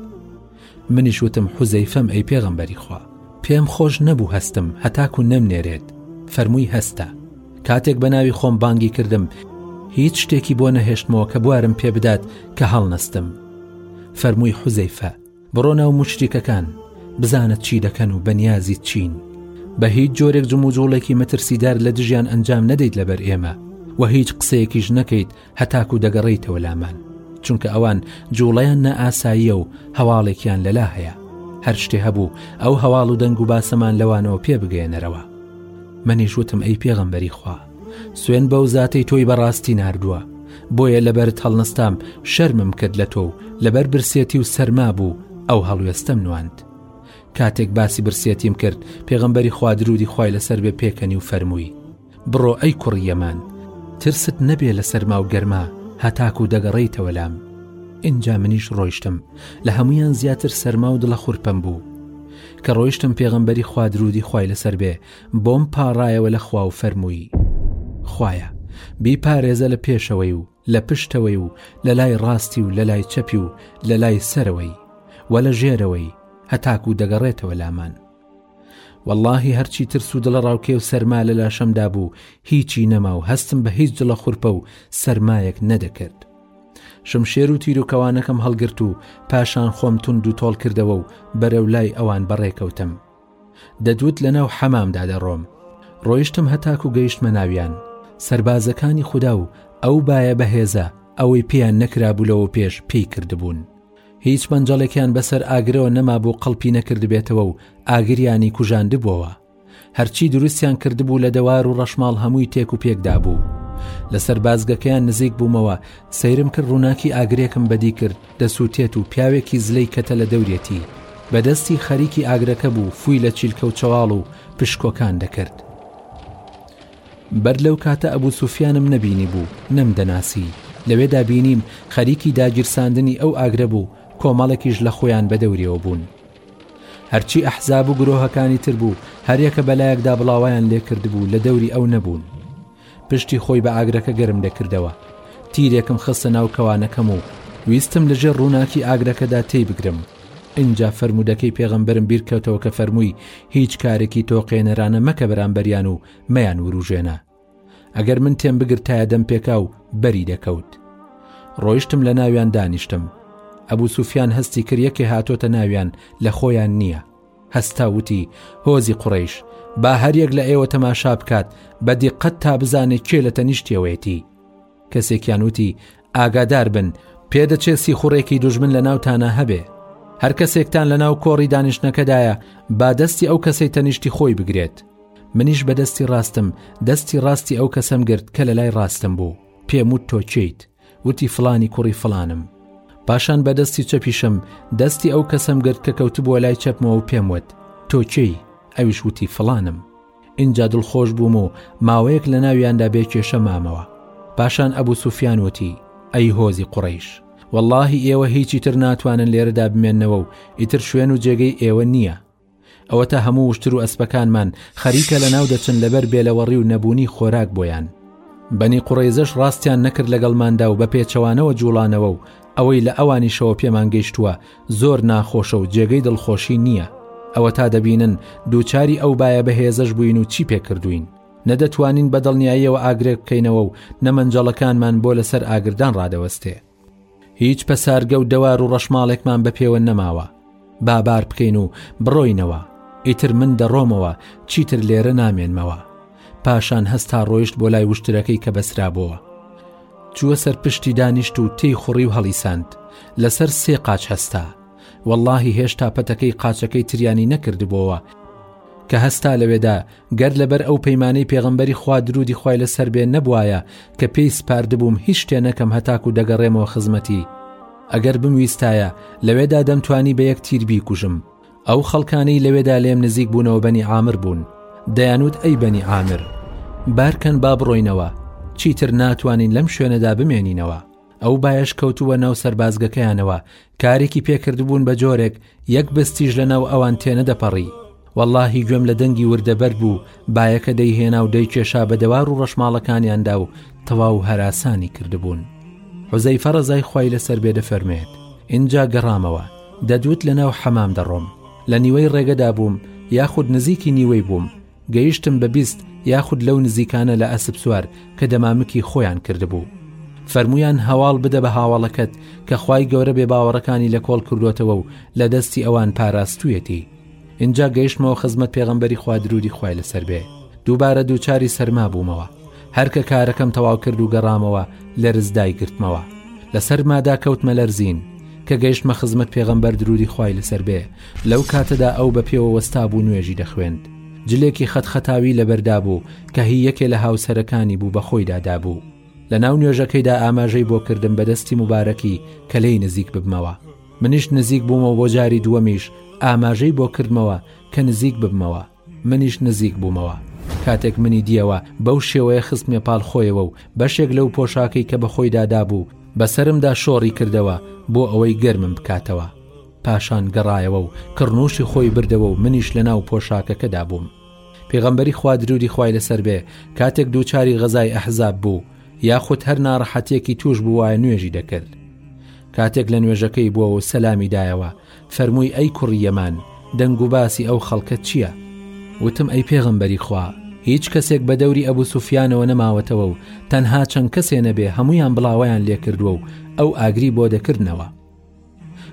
منیش وتم حوزەیفەم ئەی پێغەمبەری خوا پێم خۆش نەبوو هەستم هەتاکو نەمنێرێت فەرمووی هەستە کاتێک بە ناوی خۆم بانگی کردم هیچ شتێکی بۆ نەهێشتمەوە کە بوارم پێ بدات کە هەڵنەستم فەرمووی حوزەیفە بڕۆ ناو مشتیکەکان بزانت چی دەکەن و بەنیازی چین بە هیچ جۆرێک جموجوڵێکی مەترسیدار لە دژیان ئەنجام نەدەیت لەبەر ئێمە و هیچ قسەیەکیش نەکەیت هەتاکو دەگەڕیتەوە لامان چونکە ئەوان جوڵەیان نائاساییە و هەواڵێکیان لەلا هەیە هەر شتێ هەبوو ئەو هەواڵ و دەنگ و باسەمان لەوانەوە پێ بگەێنەرەوە منیش وتم ئەی پێغەمبەری خوا سوێن بەو زاتەی تۆی بەڕاستی نردووە بۆیە لەبەر هەڵنستام شەرمم کرد لە تۆ و لەبەر برسێتی و سەرما بوو ئەو هەڵوێستەم نواند کاتێک باسی برسێتیم کرد پێغمبەری خوادرودی خی لەسەر بێ پێکەنی و فەرمووی بڕۆ ئەی کوڕی یەمان، ترست نەبێ لە سەرما و گەرما هەتاکوو دەگەڕێیتەوە لام. ئینجا منیش ڕۆیشتم، لە هەموویان زیاتر سەرما و دڵە خورپەم بوو. کە ڕۆیشتم پێغەمبەری خوا دروودی خوای لەسەر بێ بۆم پاڕایەوە لە خوا و فەرمووی، خوایە، بیپارێزە لە پێشەوەی و لە پشتەوەی و لە لای ڕاستی و لە لای چەپی و لە لای سەرەوەی و لە ژێرەوەی هەتاکوو دەگەڕێتەوە لامان. وەڵاهی هەرچی ترس و دڵەڕاوکێ و سەرما لە لاشەمدا بوو هیچی نەما و هەستم بە هیچ جڵە خورپە و سەرمایەک نەدەکرد شمشێر و تیرروکەوانەکەم هەڵگرت و پاشان خۆم تون دو تۆڵ کردەوە و بەرەو لای ئەوان بەڕێکەوتم دەدوت لە ناو حەمامدا دەڕۆم ڕۆیشتم هەتاک و گەیشتمە ناویان سربازەکانی خوددا و ئەو باە بەهێزە ئەوەی پێیان نەکرابوو لەوە پێش پێی کردبوون هیچ مەنجەڵێکیان بەسەر ئاگرەوە نەمابوو قەڵپی نەکردبێتەوە و ئاگریانی کوژاندبووەوە هەرچی دروستیان کردبوو لە دەوار و ڕەشماڵ هەمووی تێک و پێکدا بوو لەسەر بازگەکەیان نزیک بوومەوە سەیرم کرد ڕووناکی ئاگرێکم بەدی کرد دەسووتێت و پیاوێکی زلەی کەتە لە دەورێتی بەدەستی خەریکی ئاگرەکە بوو فووی لە چیلکە و چەواڵ و پشکۆکان دەکرد بەر لەو کاتە ئەبو سوفیانم نەبینیبوو، نەمدەناسی، لەوێدا بینیم خەریکی داگیرساندنی ئەو ئاگرە بوو، کۆمەڵێکیش لە خۆیان بە دەوریەوە بوون. هەرچی ئەحزاب و گرۆهەکانی تر بوو، هەریەکە بە لایەکدا بڵاوەیان لێ کردبوو، لە دەوری ئەو نەبوون. پشتی خۆی بە ئاگرەکە گەرم دەکردەوە. تیرێکم خستە ناو کەوانەکەم و ویستم لەژێر ڕووناکی ئاگرەکەدا تێی بگرم. ئینجا فەرموودەکەی پێغەمبەرم بیرکەوتەوە کە فەرمووی، هیچ کارێکی تۆقێنەرانە مەکە بەرامبەریان و مەیان ورووژێنە. ئەگەر من تێمبگرتایە دەمپێکا و بەری دەکەوت. ڕۆیشتم لە ناویان دانیشتم. ئەبوو سوفیان هەستی کرد یەکێ هاتۆتە ناویان لە خۆیان نییە. هەستا وتی، هۆزی قوڕەیش، با هەریەک لە ئێوە تەماشا بکات بە دیقەت تا بزانێ کێ لە تەنیشتیەوەیەتی. کەسێکیان وتی ئاگادار بن پێدەچێ سیخوڕێکی دوژمن لە ناوتانە هەبێ هەر کەسێکتان لە ناو کۆڕی دانیشتەکەدایە با دەستی ئەو کەسەی تەنیشتی خۆی بگرێت منیش بە دەستی ڕاستم دەستی ڕاستی ئەو کەسم گرت کە لە لای ڕاستم بوو پێم وت تۆچیت وتی فلانی کوڕی فلانم پاشان بە دەستی چەپیشم دەستی ئەو کەسم گرت کە کەوتبووە لای چەپمەوە پێم وت تۆچی ئەویش وتی فلانم ئینجا دڵخۆش بووم و ماوەیەک لە ناویاندا بێ کێشە مامەوە پاشان ئەبوو سوفیان وتی ئەی هۆزی قڕیش واللهی ئێوە هیچی تر ناتوانن لێرەدا بمێنەوە و ئیتر شوێن و جێگەی ئێوە نییە ئەوە تا هەموو وشتر و ئەسپەکانمان خەریکە لە ناو دەچن لەبەر بێلەوەڕی و نەبوونی خۆراک بۆیان بەنی قڕێزەش ڕاستیان نەکرد لەگەڵماندا و بە پێچەوانەوە جوڵانەوە و ئەوەی لە ئەوانیشەوە پێمان گەیشتووە زۆر ناخۆشە و جێگەی دڵخۆشی نییە، ئەوەتا دەبینن دووچاری ئەو بایە بەهێزەش بووین و چی پێکردووین، نە دەتوانین بە دڵنیاییەوە ئاگرێک بکەینەوە و نە مەنجەڵەکانمان بۆ لەسەر ئاگردان ڕادەوەستێ. هیچ پەسارگە و دەوار و ڕەشماڵێکمان بە پێوە نەماوە، با بار بکەین و بڕۆینەوە، ئیتر من دەڕۆمەوە، چیتر لێرە نامێنمەوە. پاشان هەستا ڕۆیشت بۆ لای وشترەکەی کە بەسرابۆوە. چووە سەر پشتی دانیشت و تێی خوڕی و هەڵیساند لەسەر سێ قاچ هەستا واللهی هێشتا پەتەکەی قاچەکەی تریانی نەکردبووەوە کە هەستا لەوێدا گەر لەبەر ئەو پەیمانەی پێغمبەری خوا درودی خی لەسەر بێ نەبواە کە پێی سپاردبووم هیچ شتێ نەکەم هەتاک و دەگەڕێمەوە خزمەتی ئەگەر بمویستایە لەوێدا دەمتوانی بە یەک تیر بیکوژم ئەو خەڵکانەی لەوێدا لێم نزیک بوونەوە بەنی ئامر بوون دەیانوت ئەی بەنی ئامر بارکەن با بڕۆینەوە چیتر ناتوانین لەم شوێنەدا بمێنینەوە ئەو باش کەوتووە ناو سەربازگەکەیانەوە کارێکی پێکردبوون بە جۆرێک یەک بستیش لە ناو ئەوان تێنەدەپەڕی واللهی گوێم لە دەنگی وردەبەر بوو باەکە دەیهێنا و دەیکێشا بە دەوار و ڕەشماڵەکانیاندا و تەواو هەراسانی کردبوون حوزەی فەرەزای خی لەسەر بێ دەفەرمێت اینجا گەڕامەوە دەدوت لەناو حەمام دەڕۆم لە نیوەی ڕێگەدا بووم یاخود نزیکی نیوەی بووم گەیشتم بە بیست یاخود لەو نزیکانە لە ئەسپ سوار کە دەمامکی خۆیان کردبوو فەرمویان هەواڵ بدە بە هاواڵەکەت کە خوای گەورە بێ باوەڕەکانی لە کۆڵ کردوەتەوە و لە دەستی ئەوان پاراستویەتی ئینجا گەیشتمەوە خزمەت پێغەمبەری خوا درودی خوای لەسەر بێ دووبارە دووچاری سەرما بوومەوە هەرکە کارەکەم تەواو کرد و گەڕامەوە لە رزدای گرتمەوە لەسەر مادا کەوتمە لەرزین کە گەیشتمە خزمەت پێغەمبەر درودی خوای لەسەر بێ لەو کاتەدا ئەو بە پێوە وەستا بوو نوێژی دەخوێند جلێکی خەت خەتاوی لەبەردا بوو کە هی یەکێ لە هاوسەرەکانی بوو بە خۆیدا دابوو لە ناو نوێژەکەیدا ئاماژەی بۆ کردم بەدەستی مبارەکی کە لێی نزیک ببمەوە منیش نزیک بوومەوە بۆ جاری دووەمیش ئاماژەی بۆ کردمەوە کە نزیک ببمەوە منیش نزیک بوومەوە کاتێک منی دیەوە بەو شێوەیە خستمێ پاڵ خۆیەوە و بەشێک لەو پۆشاکەی کە بەخۆی دادابوو بەسرمدا شۆڕی کردەوە بۆ ئەوەی گەرمم بکاتەوە پاشان گەڕایەوە و کڕنووشی خۆی بردەوە و منیش لە ناو پۆشاکەکەدا بووم. پێغەمبەری خوا درودی خوای لەسەر بێ کاتێک دووچاری غەزای ئەحزاب بوو یاخود هەر ناڕەحەتیەکی توش بووایە نوێژی دەکرد کاتێک لە نوێژەکەی بووە و سەلامی دایەوە فەرمووی ئەی کوڕی یەمان دەنگ و باسی ئەو خەڵکە چییە وتم ئەی پێغەمبەری خوا هیچ کەسێک بە دەوری ئەبوو سوفیانەوە نەماوەتەوە و تەنها چەند کەسێ نەبێ هەمویان بڵاوەیان لێکردووە و ئەو ئاگری بۆ دەکردنەوە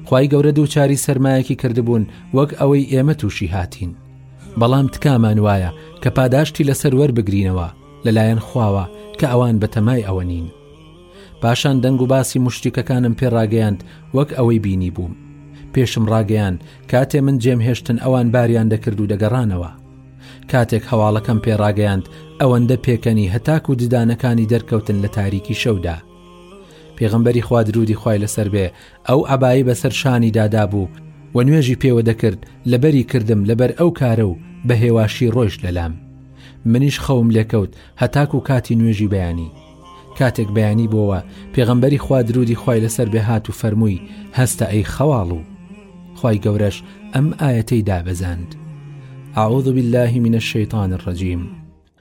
خوای گەورە دوو چاری سەرمایەکی کردبوون وەک ئەوەی ئێمە تووشی هاتین بەڵام تکامان وایە کە پاداشتی لەسەر وەربگرینەوە لەلایەن خواوە کە ئەوان بەتەمای ئەوە نین پاشان دەنگ و باسی مشتیکەکانم پێڕاگەیاند وەک ئەوەی بینی بووم پێشم ڕاگەیان کاتێ من جێم هێشتن ئەوان باریان دەکرد و دەگەڕانەوە کاتێک هەواڵەکەم پێڕاگەیاند ئەوەندە پێکەنی هەتاک و ددانەکانی دەرکەوتن لە تاریکی شەودا پێغەمبەری خوا دروودی خوای لەسەر بێ ئەو عەبای بەسەر شانی دادابوو و نوێژی پێوە دەکرد لەبەری کردم لەبەر ئەو کارە و بە هێواشی ڕۆیشت لەلام منیش خەوم لێکەوت هەتاک و کاتی نوێژی بەیانی کاتێک بەیانی بۆوە پێغەمبەری خوا دروودی خوای لەسەر بێ هات و فەرمووی هەستە ئەی خەواڵ و خی گەورەش ئەم ئاەتەی دابەزاند. أعوذ بالله من الشيطان الرجيم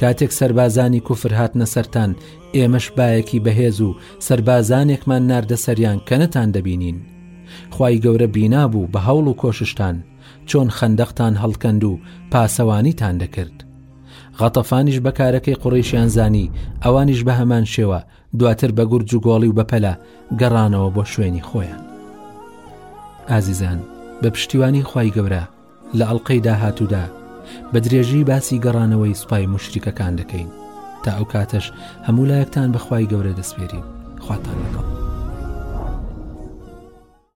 کاتێک سەربازانی کوفر هاتنە سەرتان ئێمەش بایەکی بەهێز و سەربازانێکمان ناردە سەریان کە نەتان دەبینین خی گەورە بینا بوو بە هەوڵ و کۆششتان چۆن خەندەقتان هەڵکەند و پاسەوانیتان دەکرد غەتەفانیش بەکارەکەی قڕیشیان زانی ئەوانیش بە هەمان شێوە دواتر بە گورج و گۆڵی و بەپەلە گەڕانەوە بۆ شوێنی خۆیان ئازیزان بە پشتیوانی خی گەورە لە ئەڵلقەی داهاتوودا بە درێژی باسی گەڕانەوەی سوپای مشریکەکان دەکەین تا ئەو کاتەش هەموو لایەکتان بەخوای گەورە دەسپێری خواتان لەگەڵ